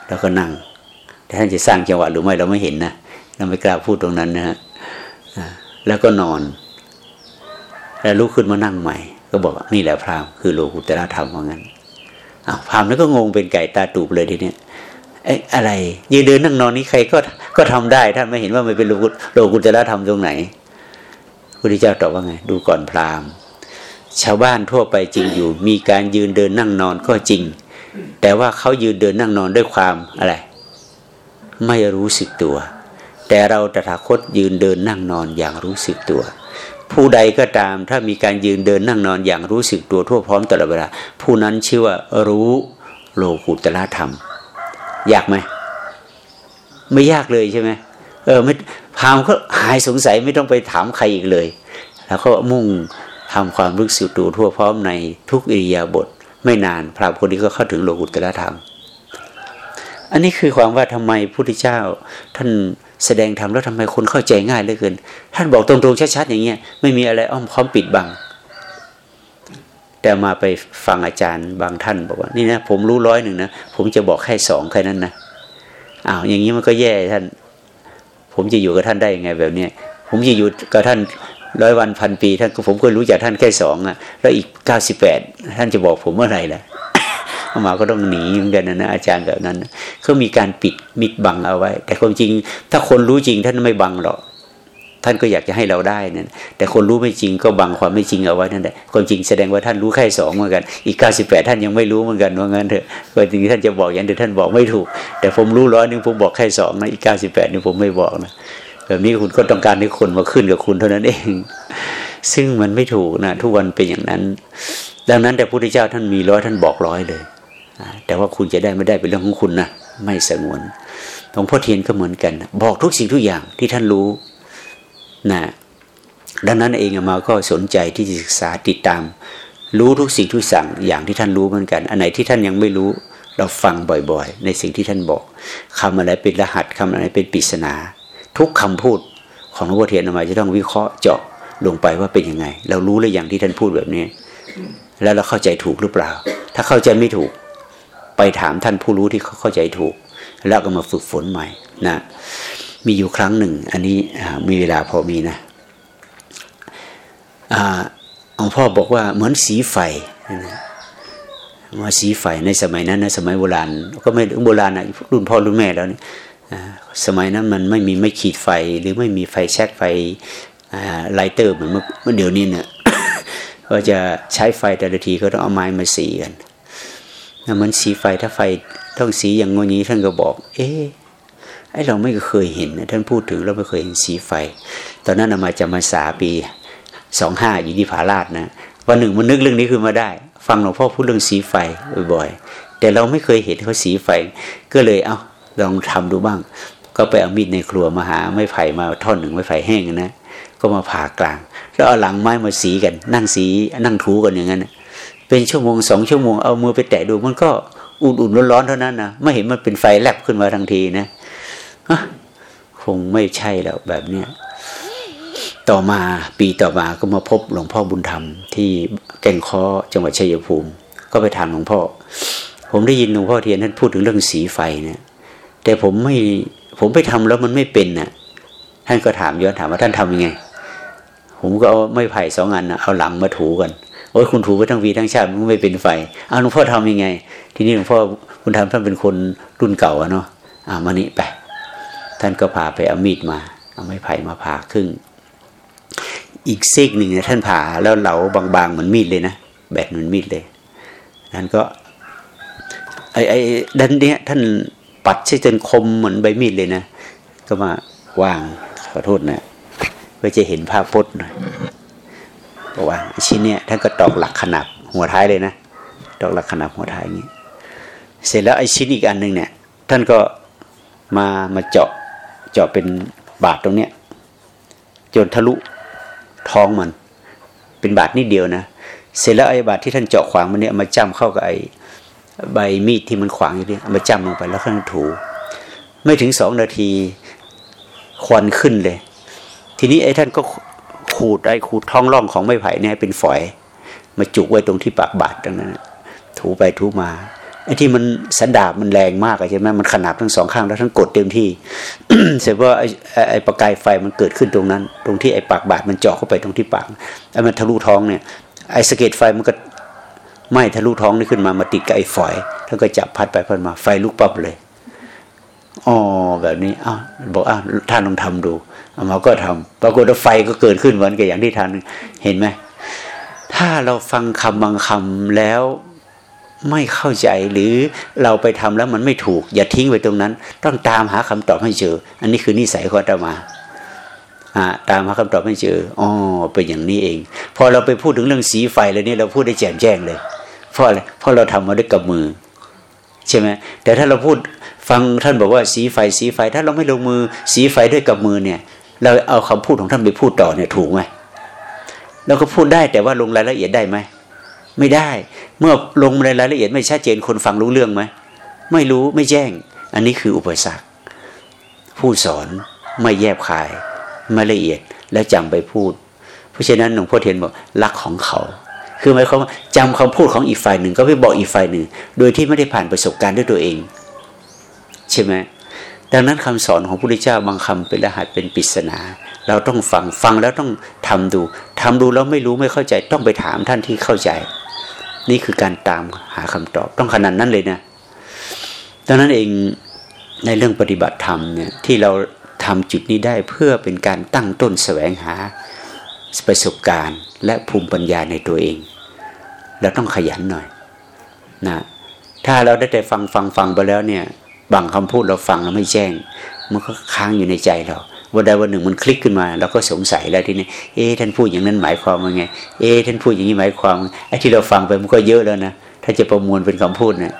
แล้วก็นั่ง แต่ท่านจะสร้างจังหวะหรือไม่เราไม่เห็นนะเราไม่กล้าพูดตรงนั้นนะฮะแล้วก็นอน แล้วลุกขึ้นมานั่งใหม่ ก็บอกนี่แหละพราหมณ์คือโลกุตระธรรมว่างั้น อาวพรามแล้วก็งงเป็นไก่ตาตูบเลยทีเนี้ยเอ๊ะอะไรยืนเดินนั่งนอนนี้ใครก็ก็ทำได้ท่านไม่เห็นว่ามันเป็นโลกุโลกุตระธรรมตรงไหนพระพุทธเจ้าตอบว่าไง ดูก่อนพราหมณ์ ชาวบ้านทั่วไปจริงอยู่ มีการยืนเดินนั่งนอนก็จริง แต่ว่าเขายืนเดินนั่งนอนด้วยความอะไร ไม่รู้สึกตัว แต่เราตถาคตยืนเดินนั่งนอนอย่างรู้สึกตัว ผู้ใดก็ตาม ถ้ามีการยืนเดินนั่งนอนอย่างรู้สึกตัวทั่วพร้อมตลอดเวลา ผู้นั้นชื่อว่ารู้โลกุตละธรรม ยากไหม ไม่ยากเลยใช่ไหมเออไม่พามก็หายสงสัยไม่ต้องไปถามใครอีกเลย แล้วก็มุ่งทำความรู้สึกตัวทั่วพร้อมในทุกอิริยาบถไม่นาน พระคนนี้ก็เข้าถึงโลกุตตรธรรม อันนี้คือความว่าทำไมพุทธเจ้าท่าน แสดงธรรมแล้วทำไมคนเข้าใจง่ายเหลือเกิน ท่านบอกตรงๆชัดๆอย่างเงี้ยไม่มีอะไรอ้อมค้อมปิดบัง แต่มาไปฟังอาจารย์บางท่านบอกว่านี่นะผมรู้ร้อยหนึ่งนะผมจะบอกแค่สองแค่นั้นนะอ้าวอย่างนี้มันก็แย่ท่าน ผมจะอยู่กับท่านได้ยังไงแบบเนี้ยผมจะอยู่กับท่านร้อยวันพันปี ท่านผมก็รู้จักท่านแค่สองอะแล้วอีกเก้าสิบแปดท่านจะบอกผมเมื่อไหร่ล่ะ ข้ามาก็ต้องหนีเหมือนกันนะอาจารย์แบบนั้นเขามีการปิดมิดบังเอาไว้ แต่ความจริง ถ้าคนรู้จริงท่านไม่บังหรอกท่านก็อยากจะให้เราได้นั่นแต่คนรู้ไม่จริงก็บังความไม่จริงเอาไว้นั่นแหละความจริงแสดงว่าท่านรู้แค่สองเหมือนกัน อีกเก้าสิบแปดท่านยังไม่รู้เหมือนกันว่างั้นเถอะความจริงท่านจะบอกอย่างเดียวท่านบอกไม่ถูก แต่ผมรู้ร้อยนึงผมบอกแค่สองนะอีกเก้าสิบแปดนี่ผมไม่บอกนะแบบนี้คุณก็ต้องการให้คนมาขึ้นกับคุณเท่านั้นเอง ซึ่งมันไม่ถูกนะทุกวันเป็นอย่างนั้น ดังนั้นแต่พระพุทธเจ้าท่านมีร้อยท่านบอกร้อยเลย แต่ว่าคุณจะได้ไม่ได้เป็นเรื่องของคุณนะไม่สงวนหลวงพ่อเทียนก็เหมือนกัน บอกทุกสิ่งทุกอย่างที่ท่านรู้นะดังนั้นเองมาก็สนใจที่ศึกษาติดตาม รู้ทุกสิ่งทุกสั่งอย่างที่ท่านรู้เหมือนกัน อันไหนที่ท่านยังไม่รู้ เราฟังบ่อยๆ ในสิ่งที่ท่านบอกคำอะไรเป็นรหัสคำอะไรเป็นปริศนา ทุกคำพูดของหลวงพ่อเทียนมาจะต้องวิเคราะห์เจาะลงไปว่าเป็นยังไง เรารู้หรือยังที่ท่านพูดแบบนี้ แล้วเราเข้าใจถูกหรือเปล่า ถ้าเข้าใจไม่ถูก ถามท่านผู้รู้ที่เขาเข้าใจถูก แล้วก็มาฝึกฝนใหม่นะมีอยู่ครั้งหนึ่ง อันนี้มีเวลาพอมีนะหลวงพ่อบอกว่าเหมือนสีไฟมาสีไฟในสมัยนั้นนะสมัยโบราณก็ไม่โบราณนะรุ่นพ่อรุ่นแม่แล้วนี่สมัยนั้นมันไม่มีไม่ขีดไฟหรือไม่มีไฟแช็กไฟไลเตอร์เหมือนเมื่อเดี๋ยวนี้เนี่ยก็จะใช้ไฟแต่ละทีก็ต้องเอาไม้มาสีกัน น่ะมันสีไฟถ้าไฟต้องสีอย่างงี้ท่านก็บอก เอ๊ะไอเราไม่เคยเห็นท่านพูดถึงเราไม่เคยเห็นสีไฟ ตอนนั้นมาจะมาสาปีสองห้าอยู่ที่ผาลาดนะวันหนึ่งมันนึกเรื่องนี้ขึ้นมาได้ ฟังหลวงพ่อพูดเรื่องสีไฟบ่อยๆแต่เราไม่เคยเห็นเขาสีไฟ ก็เลยเอาลองทำดูบ้าง ก็ไปเอามีดในครัวมาหาไม้ไผ่มาท่อนหนึ่งไม้ไผ่แห้งนะก็มาผ่ากลาง แล้วเอาหลังไม้มาสีกัน นั่งสีนั่งถูกันอย่างนั้น เป็นชั่วโมงสองชั่วโมงเอามือไปแตะดูมันก็อุ่นๆร้อนๆเท่านั้นนะไม่เห็นมันเป็นไฟแลบขึ้นมาทันทีนะคงไม่ใช่แล้วแบบเนี้ยต่อมาปีต่อมาก็มาพบหลวงพ่อบุญธรรม ที่แก่งคอจังหวัดชัยภูมิ ก็ไปถามหลวงพ่อ ผมได้ยินหลวงพ่อเทียนท่านพูดถึงเรื่องสีไฟเนี่ยแต่ผมไม่ผมไปทำแล้วมันไม่เป็นน่ะท่านก็ถามย้อนถามว่าท่านทํำยังไง ผมก็เอาไม้ไผ่สองอันนะเอาหลังมาถูกัน โอ้ยคุณถูไปทั้งวีทั้งชาติมันไม่เป็นไฟเอาหลวงพ่อทำยังไง ทีนี้หลวงพ่อคุณทำท่านเป็นคนรุ่นเก่าอะเนาะอ่ามานี่ไปท่านก็พาไปเอามีดมาเอาไม้ไผ่มาผ่าครึ่ง อีกซีกหนึ่งเนี่ยท่านผ่าแล้วเหลาบางๆเหมือนมีดเลยนะแบดเหมือนมีดเลยท่านก็ไอ้ไอ้ดันเนี้ยท่านปัดใช้จนคมเหมือนใบมีดเลยนะก็มาวางขอโทษนะเพื่อจะเห็นภาพพจน์หน่อย บอกว่าชิ้นเนี้ยท่านก็ตอกหลักขนาบหัวท้ายเลยนะตอกหลักขนาบหัวท้ายอย่างนี้ เสร็จแล้วไอ้ชิ้นอีกอันหนึ่งเนี่ย ท่านก็มามาเจาะเจาะเป็นบาดตรงเนี้ยจนทะลุท้องมัน เป็นบาดนิดเดียวนะเสร็จแล้วไอ้บาดที่ท่านเจาะขวางมันเนี่ยมาจ้ำเข้ากับไอ้ใบมีดที่มันขวางอยู่เนี่มาจ้ำลงไปแล้วท่านถู ไม่ถึงสองนาทีควันขึ้นเลย ทีนี้ไอ้ท่านก็ ขูดไอ้ขูดท้องร่องของไม้ไผ่เนี่ยเป็นฝอย มาจุกไว้ตรงที่ปากบาดตรงนั้นถูไปถูมาไอ้ที่มันสันดาบมันแรงมากใช่ไหมมันขนาบทั้งสองข้างแล้วทั้งกดเต็มที่เสร็จว่าไอ้ไอ้ประกายไฟมันเกิดขึ้นตรงนั้น ตรงที่ไอ้ปากบาดมันเจาะเข้าไปตรงที่ปากไอ้มันทะลุท้องเนี่ยไอ้สะเก็ดไฟมันก็ไหม้ทะลุท้องนี่ขึ้นมามาติดกับไอ้ฝอยท่านก็จับพัดไปพัดมาไฟลุกปั๊บเลยอ๋อแบบนี้อ้าวบอกอ้าวท่านลองทำดู มาก็ทำปรากฏว่าไฟก็เกิดขึ้นเหมือนกับอย่างที่ท่านเห็นไหมถ้าเราฟังคำบางคำแล้วไม่เข้าใจหรือเราไปทำแล้วมันไม่ถูก อย่าทิ้งไว้ตรงนั้น ต้องตามหาคำตอบให้เจอ อันนี้คือนิสัยของอาตมาตามหาคำตอบให้เจออ๋อเป็นอย่างนี้เอง พอเราไปพูดถึงเรื่องสีไฟแล้วนี่เราพูดได้แจ่มแจ้งเลยเพราะอะไรเพราะเราทำมาด้วยกับมือ ใช่ไหมแต่ถ้าเราพูดฟังท่านบอกว่าสีไฟสีไฟ ถ้าเราไม่ลงมือสีไฟด้วยกับมือเนี่ย เราเอาคำพูดของท่านไปพูดต่อเนี่ยถูกไหมเราก็พูดได้แต่ว่าลงรายละเอียดได้ไหมไม่ได้ เมื่อลงในรายละเอียดไม่ชัดเจนคนฟังรู้เรื่องไหมไม่รู้ไม่แจ้ง อันนี้คืออุปสรรค ผู้สอนไม่แยบคาย ไม่ละเอียดแล้วจำไปพูด เพราะฉะนั้นหลวงพ่อเทียนบอกรักของเขา คือหมายความว่าจำคำพูดของอีกฝ่ายหนึ่งก็ไปบอกอีกฝ่ายหนึ่ง โดยที่ไม่ได้ผ่านประสบการณ์ด้วยตัวเอง ใช่ไหม ดังนั้นคำสอนของพระพุทธเจ้าบางคำเป็นรหัสเป็นปริศนา เราต้องฟังฟังแล้วต้องทำดูทำดูแล้วไม่รู้ไม่เข้าใจต้องไปถามท่านที่เข้าใจ นี่คือการตามหาคำตอบต้องขนาดนั้นเลยนะดังนั้นเองในเรื่องปฏิบัติธรรมเนี่ยที่เราทำจุดนี้ได้เพื่อเป็นการตั้งต้นแสวงหาประสบการณ์ และภูมิปัญญาในตัวเอง เราต้องขยันหน่อยนะถ้าเราได้แต่ฟังฟังฟังไปแล้วเนี่ย บางคำพูดเราฟังแล้วไม่แจ้ง มันก็ค้างอยู่ในใจเราวันใดวันหนึ่งมันคลิกขึ้นมาเราก็สงสัยแล้วทีนี้เอ๊ท่านพูดอย่างนั้นหมายความว่าไง เอ๊ท่านพูดอย่างนี้หมายความไอ้ที่เราฟังไปมันก็เยอะแล้วนะถ้าจะประมวลเป็นคำพูดเนี่ย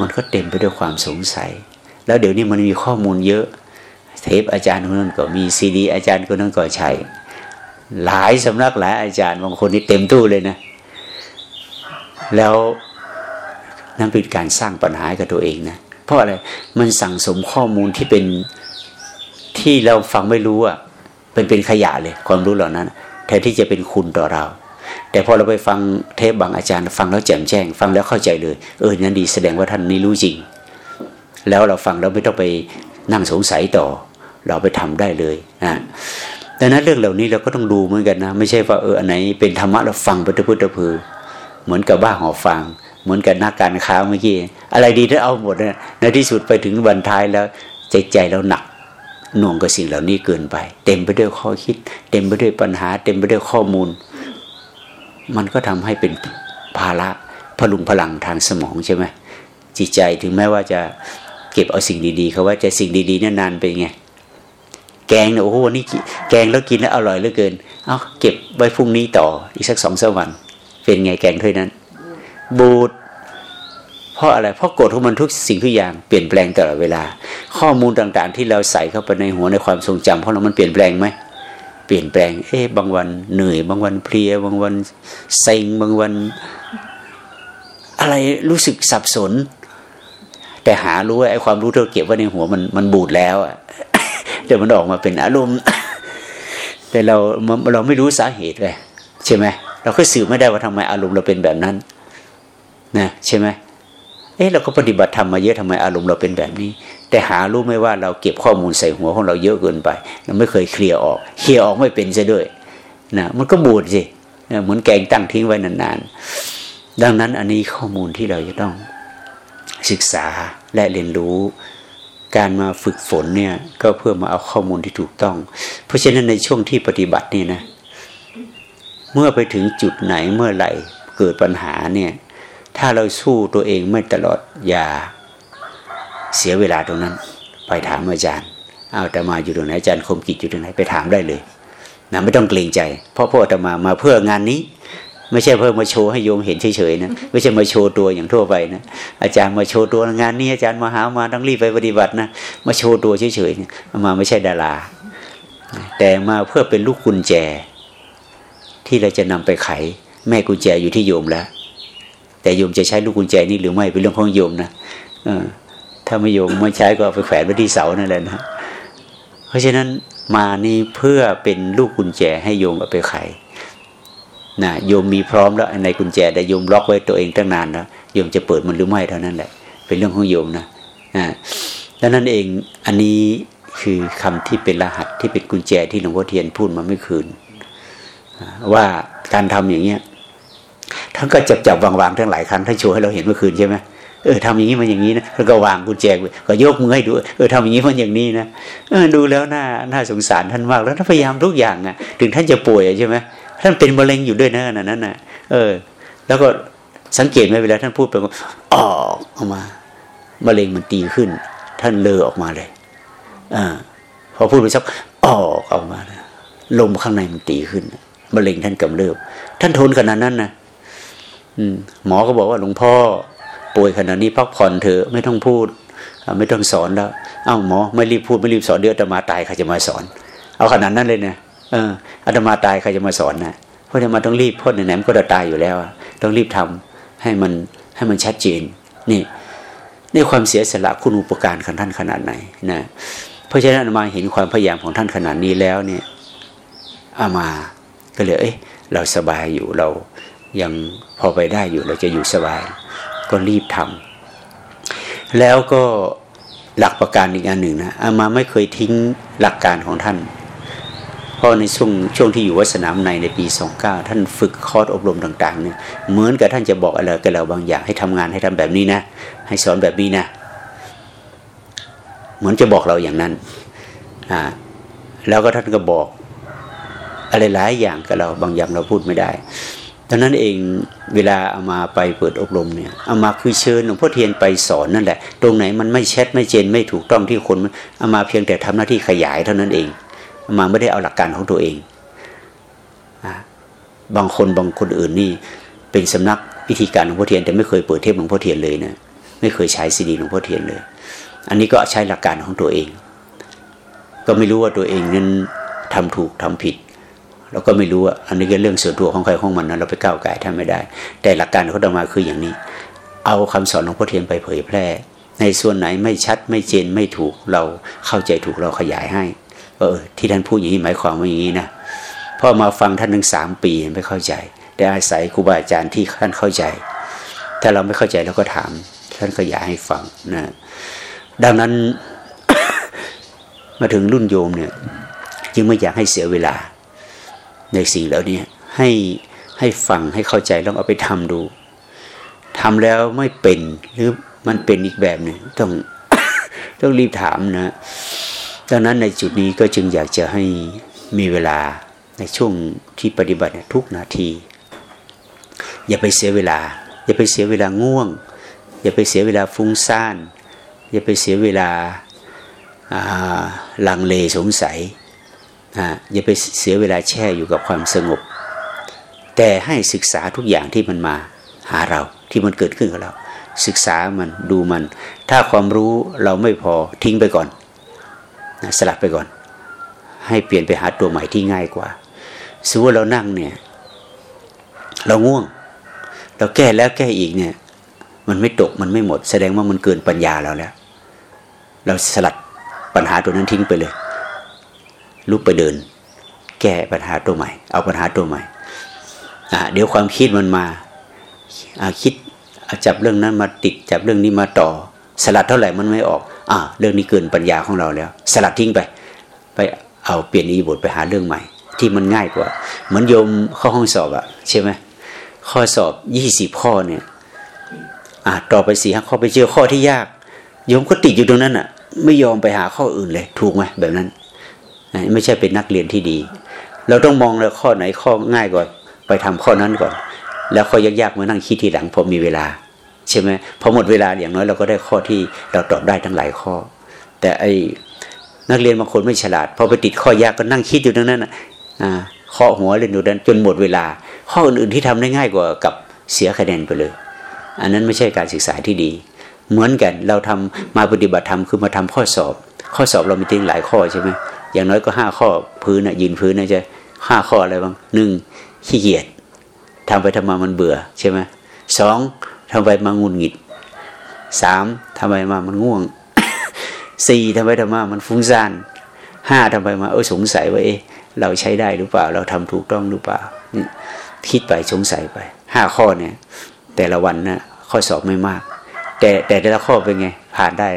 มันก็เต็มไปด้วยความสงสัย แล้วเดี๋ยวนี้มันมีข้อมูลเยอะ เทปอาจารย์คนนั้นก็มีซีดี อาจารย์คนนั้นก็ใช้หลายสำนักหลายอาจารย์บางคนนี่เต็มตู้เลยนะ แล้วนั่นเป็นการสร้างปัญหากับตัวเองนะ เพราะอะไรมันสั่งสมข้อมูลที่เป็นที่เราฟังไม่รู้อะเป็นเป็นขยะเลยความรู้เหล่านั้นแทนที่จะเป็นคุณต่อเรา แต่พอเราไปฟังเทปบางอาจารย์ฟังแล้วแจ่มแจ้ง ฟังแล้วเข้าใจเลย เออนั้นดีแสดงว่าท่านนี่รู้จริง แล้วเราฟังแล้วไม่ต้องไปนั่งสงสัยต่อ เราไปทำได้เลยนะดังนั้นเรื่องเหล่านี้เราก็ต้องดูเหมือนกันนะ ไม่ใช่ว่าเอออันไหนเป็นธรรมะเราฟังไปตะพื้นตะพือเหมือนกับบ้าหอฟัง เหมือนกับนักการค้าเมื่อกี้อะไรดีถ้าเอาหมดนะในที่สุดไปถึงวันท้ายแล้วใจใจเราหนักหน่วงกับสิ่งเหล่านี้เกินไป เต็มไปด้วยข้อคิด เต็มไปด้วยปัญหา เต็มไปด้วยข้อมูล มันก็ทำให้เป็นภาระพลุงพลังทางสมองใช่ไหมจิตใจถึงแม้ว่าจะเก็บเอาสิ่งดีๆเขาว้แต่สิ่งดีๆนานๆเป็นไงแกงเนี่ยโอ้โหวันนี้แกงแล้วกินแล้วอร่อยเหลือเกิน เอาเก็บไว้พรุ่งนี้ต่ออีกสักสองสวัน เป็นไงแกงถ้วยนั้น บูดเพราะอะไรเพราะกฎของมันทุกสิ่งทุกอย่างเปลี่ยนแปลงตลอดเวลา ข้อมูลต่างๆ ที่เราใส่เข้าไปในหัวในความทรงจำเพราะเรามันเปลี่ยนแปลงไหมเปลี่ยนแปลง เอ๊ะบางวันเหนื่อย บางวันเพลีย บางวันเซ็งบางวัน อะไรรู้สึกสับสน แต่หารู้ว่าไอ้ความรู้ที่เราเก็บไว้ในหัวมันมันบูดแล้วอะเดี๋ยวมันออกมาเป็นอารมณ์แต่เราเราไม่รู้สาเหตุเลยใช่ไหมเราก็สืบไม่ได้ว่าทำไมอารมณ์เราเป็นแบบนั้น นะใช่ไหมเอ๊ะเราก็ปฏิบัติธรรมมาเยอะทำไมอารมณ์เราเป็นแบบนี้ แต่หารู้ไหมว่าเราเก็บข้อมูลใส่หัวของเราเยอะเกินไป เราไม่เคยเคลียร์ออก เคลียร์ออกไม่เป็นซะด้วยนะมันก็บูดสิเหมือนแกงตั้งทิ้งไว้นานๆ ดังนั้นอันนี้ข้อมูลที่เราจะต้องศึกษาและเรียนรู้ การมาฝึกฝนเนี่ยก็เพื่อมาเอาข้อมูลที่ถูกต้อง เพราะฉะนั้นในช่วงที่ปฏิบัตินี่นะ เมื่อไปถึงจุดไหนเมื่อไหร่เกิดปัญหาเนี่ย ถ้าเราสู้ตัวเองไม่ตลอดอย่าเสียเวลาตรงนั้น ไปถามอาจารย์เอาแต่มาอยู่ตรงไหนอาจารย์คมกิจอยู่ตรงไหนไปถามได้เลยนะไม่ต้องเกรงใจ เพราะพ่อจะมามาเพื่องานนี้ ไม่ใช่เพื่อมาโชว์ให้โยมเห็นเฉยๆนะไม่ใช่มาโชว์ตัวอย่างทั่วไปนะอาจารย์มาโชว์ตัวงานนี้อาจารย์มาหามาต้องรีบไปปฏิบัตินะมาโชว์ตัวเฉยๆเนี่ยมาไม่ใช่ดารา แต่มาเพื่อเป็นลูกกุญแจ ที่เราจะนำไปไข แม่กุญแจอยู่ที่โยมแล้ว แต่โยมจะใช้ลูกกุญแจนี้หรือไม่เป็นเรื่องของโยมนะอถ้าไม่โยมไม่ใช้ก็ไปแขวนไว้ที่เสานั่นแหละนะเพราะฉะนั้นมานี่เพื่อเป็นลูกกุญแจให้โยมเอาไปไขนะโยมมีพร้อมแล้วในกุญแจ แต่โยมล็อกไว้ตัวเองตั้งนานแล้วโยมจะเปิดมันหรือไม่เท่านั้นแหละ เป็นเรื่องของโยมนะนะดังนั้นเองอันนี้คือคำที่เป็นรหัสที่เป็นกุญแจที่หลวงพ่อเทียนพูดมาไม่คืน ว่าการทำอย่างเนี้ย ท่านก็จับจับวางวางทั้งหลายครั้งท่านโชว์ให้เราเห็นเมื่อคืนใช่ไหมเออทำอย่างนี้มันอย่างนี้นะท่านก็วางกุญแจก็ยกมือให้ดูเออทำอย่างนี้มันอย่างนี้นะเออดูแล้วน่าน่าสงสารท่านมากแล้วท่านพยายามทุกอย่างอะ ถึงท่านจะป่วยใช่ไหมท่านเป็นมะเร็งอยู่ด้วยนะนั่นน่ะ เออ แล้วก็สังเกตไหมเวลาท่านพูดไปออกออกมามะเร็งมันตีขึ้น ท่านเลอออกมาเลยอ่าพอพูดไปสักออกออกมาลมข้างในมันตีขึ้นมะเร็งท่านกำเริบท่านทนขนาดนั้นนะ หมอก็บอกว่าหลวงพ่อ ป่วยขนาดนี้พักผ่อนเถอะไม่ต้องพูดไม่ต้องสอนแล้ว เอ้าหมอไม่รีบพูดไม่รีบสอนเดี๋ยวอาตมาตายใครจะมาสอน เอาขนาดนั้นเลยเนี่ยเอออาตมาตายใครจะมาสอนนะเพราะอาตมาต้องรีบพ้นไหนๆมันก็จะตายอยู่แล้วต้องรีบทำให้มันให้มันชัดเจนนี่นี่ความเสียสละคุณอุปการของท่านขนาดไหนนะเพราะฉะนั้นมาเห็นความพยายามของท่านขนาดนี้แล้วเนี่ยอามาก็เลยเอ้ยเราสบายอยู่เรา ยังพอไปได้อยู่เราจะอยู่สบาย ก็รีบทำแล้วก็หลักประการอีกอันหนึ่งนะอามาไม่เคยทิ้งหลักการของท่าน เพราะในช่วงช่วงที่อยู่วัดสนามในในปีสองเก้าท่านฝึกคอร์สอบรมต่างๆเนี่ยเหมือนกับท่านจะบอกอะไรกับเราบางอย่างให้ทำงานให้ทำแบบนี้นะ ให้สอนแบบนี้นะ เหมือนจะบอกเราอย่างนั้นอ่าแล้วก็ท่านก็บอกอะไรหลายอย่างกับเราบางอย่างเราพูดไม่ได้ ดังนั้นเองเวลาเอามาไปเปิดอบรมเนี่ยเอามาคือเชิญหลวงพ่อเทียนไปสอนนั่นแหละ ตรงไหนมันไม่แชทไม่เจนไม่ถูกต้องที่คนเอามาเพียงแต่ทำหน้าที่ขยายเท่านั้นเองเอามาไม่ได้เอาหลักการของตัวเองบางคนบางคนอื่นนี่ เป็นสำนักวิธีการหลวงพ่อเทียน แต่ไม่เคยเปิดเทปหลวงพ่อเทียนเลยนะไม่เคยใช้ซีดีหลวงพ่อเทียนเลย อันนี้ก็ใช้หลักการของตัวเอง ก็ไม่รู้ว่าตัวเองนั้นทำถูกทำผิด เราก็ไม่รู้ว่าอันนี้ก็เรื่องส่วนตัวของใครของมันนะเราไปก้าวไก่ท่านไม่ได้ แต่หลักการเขาดมาคืออย่างนี้ เอาคำสอนของพ่อเทียนไปเผยแพร่ ในส่วนไหนไม่ชัดไม่เจนไม่ถูกเราเข้าใจถูกเราขยายให้เออที่ท่านพูดอย่างนี้หมายความว่าอย่างนี้นะพอมาฟังท่านถึงสามปีไม่เข้าใจแต่อาศัยครูบาอาจารย์ที่ท่านเข้าใจ ถ้าเราไม่เข้าใจเราก็ถาม ท่านขยายให้ฟังนะดังนั้นมาถึงรุ่นโยมเนี่ย จึงไม่อยากให้เสียเวลา ในสิ่งเหล่านี้ให้ให้ฟังให้เข้าใจลองเอาไปทำดูทำแล้วไม่เป็นหรือมันเป็นอีกแบบหนึ่งต้องต้องรีบถามนะดังนั้นในจุดนี้ก็จึงอยากจะให้มีเวลาในช่วงที่ปฏิบัติทุกนาที อย่าไปเสียเวลา อย่าไปเสียเวลาง่วง อย่าไปเสียเวลาฟุ้งซ่าน อย่าไปเสียเวลาลังเลสงสัย อย่าไปเสียเวลาแช่อยู่กับความสงบ แต่ให้ศึกษาทุกอย่างที่มันมาหาเราที่มันเกิดขึ้นกับเรา ศึกษามันดูมัน ถ้าความรู้เราไม่พอทิ้งไปก่อนสลัดไปก่อน ให้เปลี่ยนไปหาตัวใหม่ที่ง่ายกว่าสมมติเรานั่งเนี่ย เราง่วง เราแก้แล้วแก้อีกเนี่ย มันไม่ตกมันไม่หมด แสดงว่ามันเกินปัญญาเราแล้ว เราสลัดปัญหาตัวนั้นทิ้งไปเลย ลุกไปเดิน แก้ปัญหาตัวใหม่ เอาปัญหาตัวใหม่เดี๋ยวความคิดมันมาอ่าคิดจับเรื่องนั้นมาติดจับเรื่องนี้มาต่อ สลัดเท่าไหร่มันไม่ออกอ่าเรื่องนี้เกินปัญญาของเราแล้ว สลัดทิ้งไป ไปเอาเปลี่ยนอีบทไปหาเรื่องใหม่ ที่มันง่ายกว่า เหมือนโยมเข้าห้องสอบอะใช่ไหมข้อสอบยี่สิบข้อเนี่ยอ่าต่อไปสี่ห้าข้อไปเจอข้อที่ยากโยมก็ติดอยู่ตรงนั้นอะไม่ยอมไปหาข้ออื่นเลย ถูกไหมแบบนั้น ไม่ใช่เป็นนักเรียนที่ดี เราต้องมองเลยข้อไหนข้อง่ายก่อนไปทำข้อนั้นก่อน แล้วข้อยากๆมานั่งคิดทีหลังพอมีเวลา ใช่ไหมพอหมดเวลาอย่างน้อยเราก็ได้ข้อที่เราตอบได้ทั้งหลายข้อ แต่ไอ้นักเรียนบางคนไม่ฉลาดพอไปติดข้อยากก็นั่งคิดอยู่ตรงนั้นอ่าข้อหัวเล่นอยู่นั้นจนหมดเวลา ข้ออื่นๆที่ทำได้ง่ายกว่ากับเสียคะแนนไปเลย อันนั้นไม่ใช่การศึกษาที่ดี เหมือนกันเราทำมาปฏิบัติธรรมคือมาทำข้อสอบ ข้อสอบเรามีทิ้งหลายข้อใช่ไหม อย่างน้อยก็ห้าข้อพื้นนะยืนพื้นนะจะห้าข้ออะไรบ้างหนึ่งขี้เกียจทำไปทำมามันเบื่อใช่ไหมสองทำไปมางุนหงิดสามทำไปมามันง่วงสี่ทำไปทำมามันฟุ้งซ่านห้าทำไปมาเออสงสัยว่าเอ๊ะเราใช้ได้หรือเปล่า เราทำถูกต้องหรือเปล่าคิดไปสงสัยไปห้าข้อเนี่ย แต่ละวันนะข้อสอบไม่มาก แต่แต่แต่ละข้อเป็นไงผ่านได้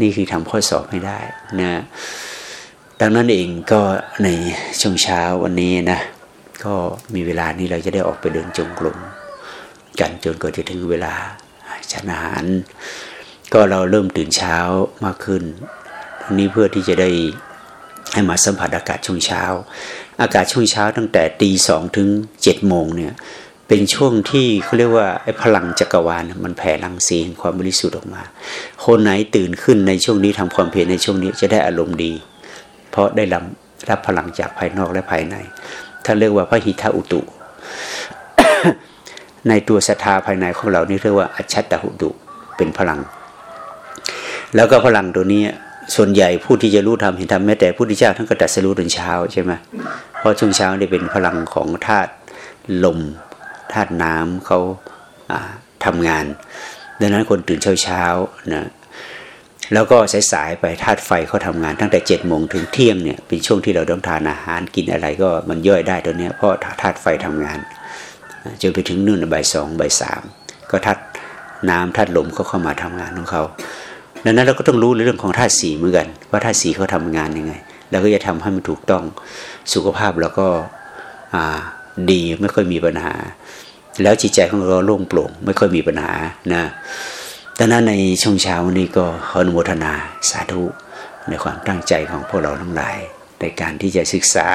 นี่คือทำข้อสอบไม่ได้นะ ดังนั้นเองก็ในช่วงเช้าวันนี้นะ ก็มีเวลานี้เราจะได้ออกไปเดินจงกรมกันจนกว่าจะถึงเวลาฉันอาหารก็เราเริ่มตื่นเช้ามากขึ้นทั้งนี้เพื่อที่จะได้ให้มาสัมผัสอากาศช่วงเช้า อากาศช่วงเช้าตั้งแต่ตีสองถึงเจ็ดโมงเนี่ยเป็นช่วงที่เขาเรียกว่าไอ้พลังจักรวาลมันแผ่รังสีแห่งความบริสุทธิ์ออกมา คนไหนตื่นขึ้นในช่วงนี้ทำความเพียรในช่วงนี้จะได้อารมณ์ดี เพราะได้รับรับพลังจากภายนอกและภายในท่านเรียกว่าพระหิทธอุตุ ในตัวศรัทธาภายในของเรานี่เรียกว่าอัจฉตหุตุเป็นพลัง แล้วก็พลังตัวนี้ส่วนใหญ่ผู้ที่จะรู้ทำเห็นทำแม้แต่ผู้ที่เจ้าท่านก็ตัดสรู้ตอนเช้าใช่ไหมเพราะช่วงเช้านี่เป็นพลังของธาตุลมธาตุน้ำเขาทำงาน ดังนั้นคนตื่นเช้าเช้านะ แล้วก็สายๆไปธาตุไฟเขาทำงานตั้งแต่เจ็ดโมงถึงเที่ยงเนี่ยเป็นช่วงที่เราต้องทานอาหารกินอะไรก็มันย่อยได้ตอนนี้เพราะธาตุไฟทำงานจนไปถึงนู่นบ่ายสองบ่ายสามก็ธาตุน้ำธาตุลมเขาเข้ามาทำงานของเขาดังนั้นเราก็ต้องรู้เรื่องของธาตุสีเหมือนกัน ว่าธาตุสีเขาทำงานยังไงแล้วก็จะทำให้มันถูกต้องสุขภาพแล้วก็ดีไม่ค่อยมีปัญหา แล้วจิตใจของเราโล่งโปร่ง ไม่ค่อยมีปัญหานะ ดังนั้นในช่วงเช้าวันนี้ก็อนุโมทนาสาธุในความตั้งใจของพวกเราทั้งหลาย ในการที่จะศึกษา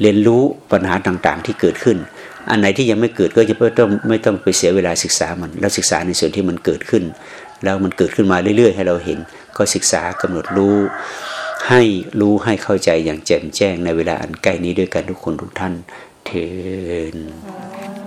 เรียนรู้ปัญหาต่างๆ ที่เกิดขึ้น อันไหนที่ยังไม่เกิดก็จะไม่ต้องไม่ต้องไปเสียเวลาศึกษามันแล้วศึกษาในส่วนที่มันเกิดขึ้น แล้วมันเกิดขึ้นมาเรื่อย ๆ ให้เราเห็น ก็ศึกษากำหนดรู้ให้รู้ให้เข้าใจอย่างแจ่มแจ้งในเวลาอันใกล้นี้ด้วยกันทุกคนทุกท่านเทอ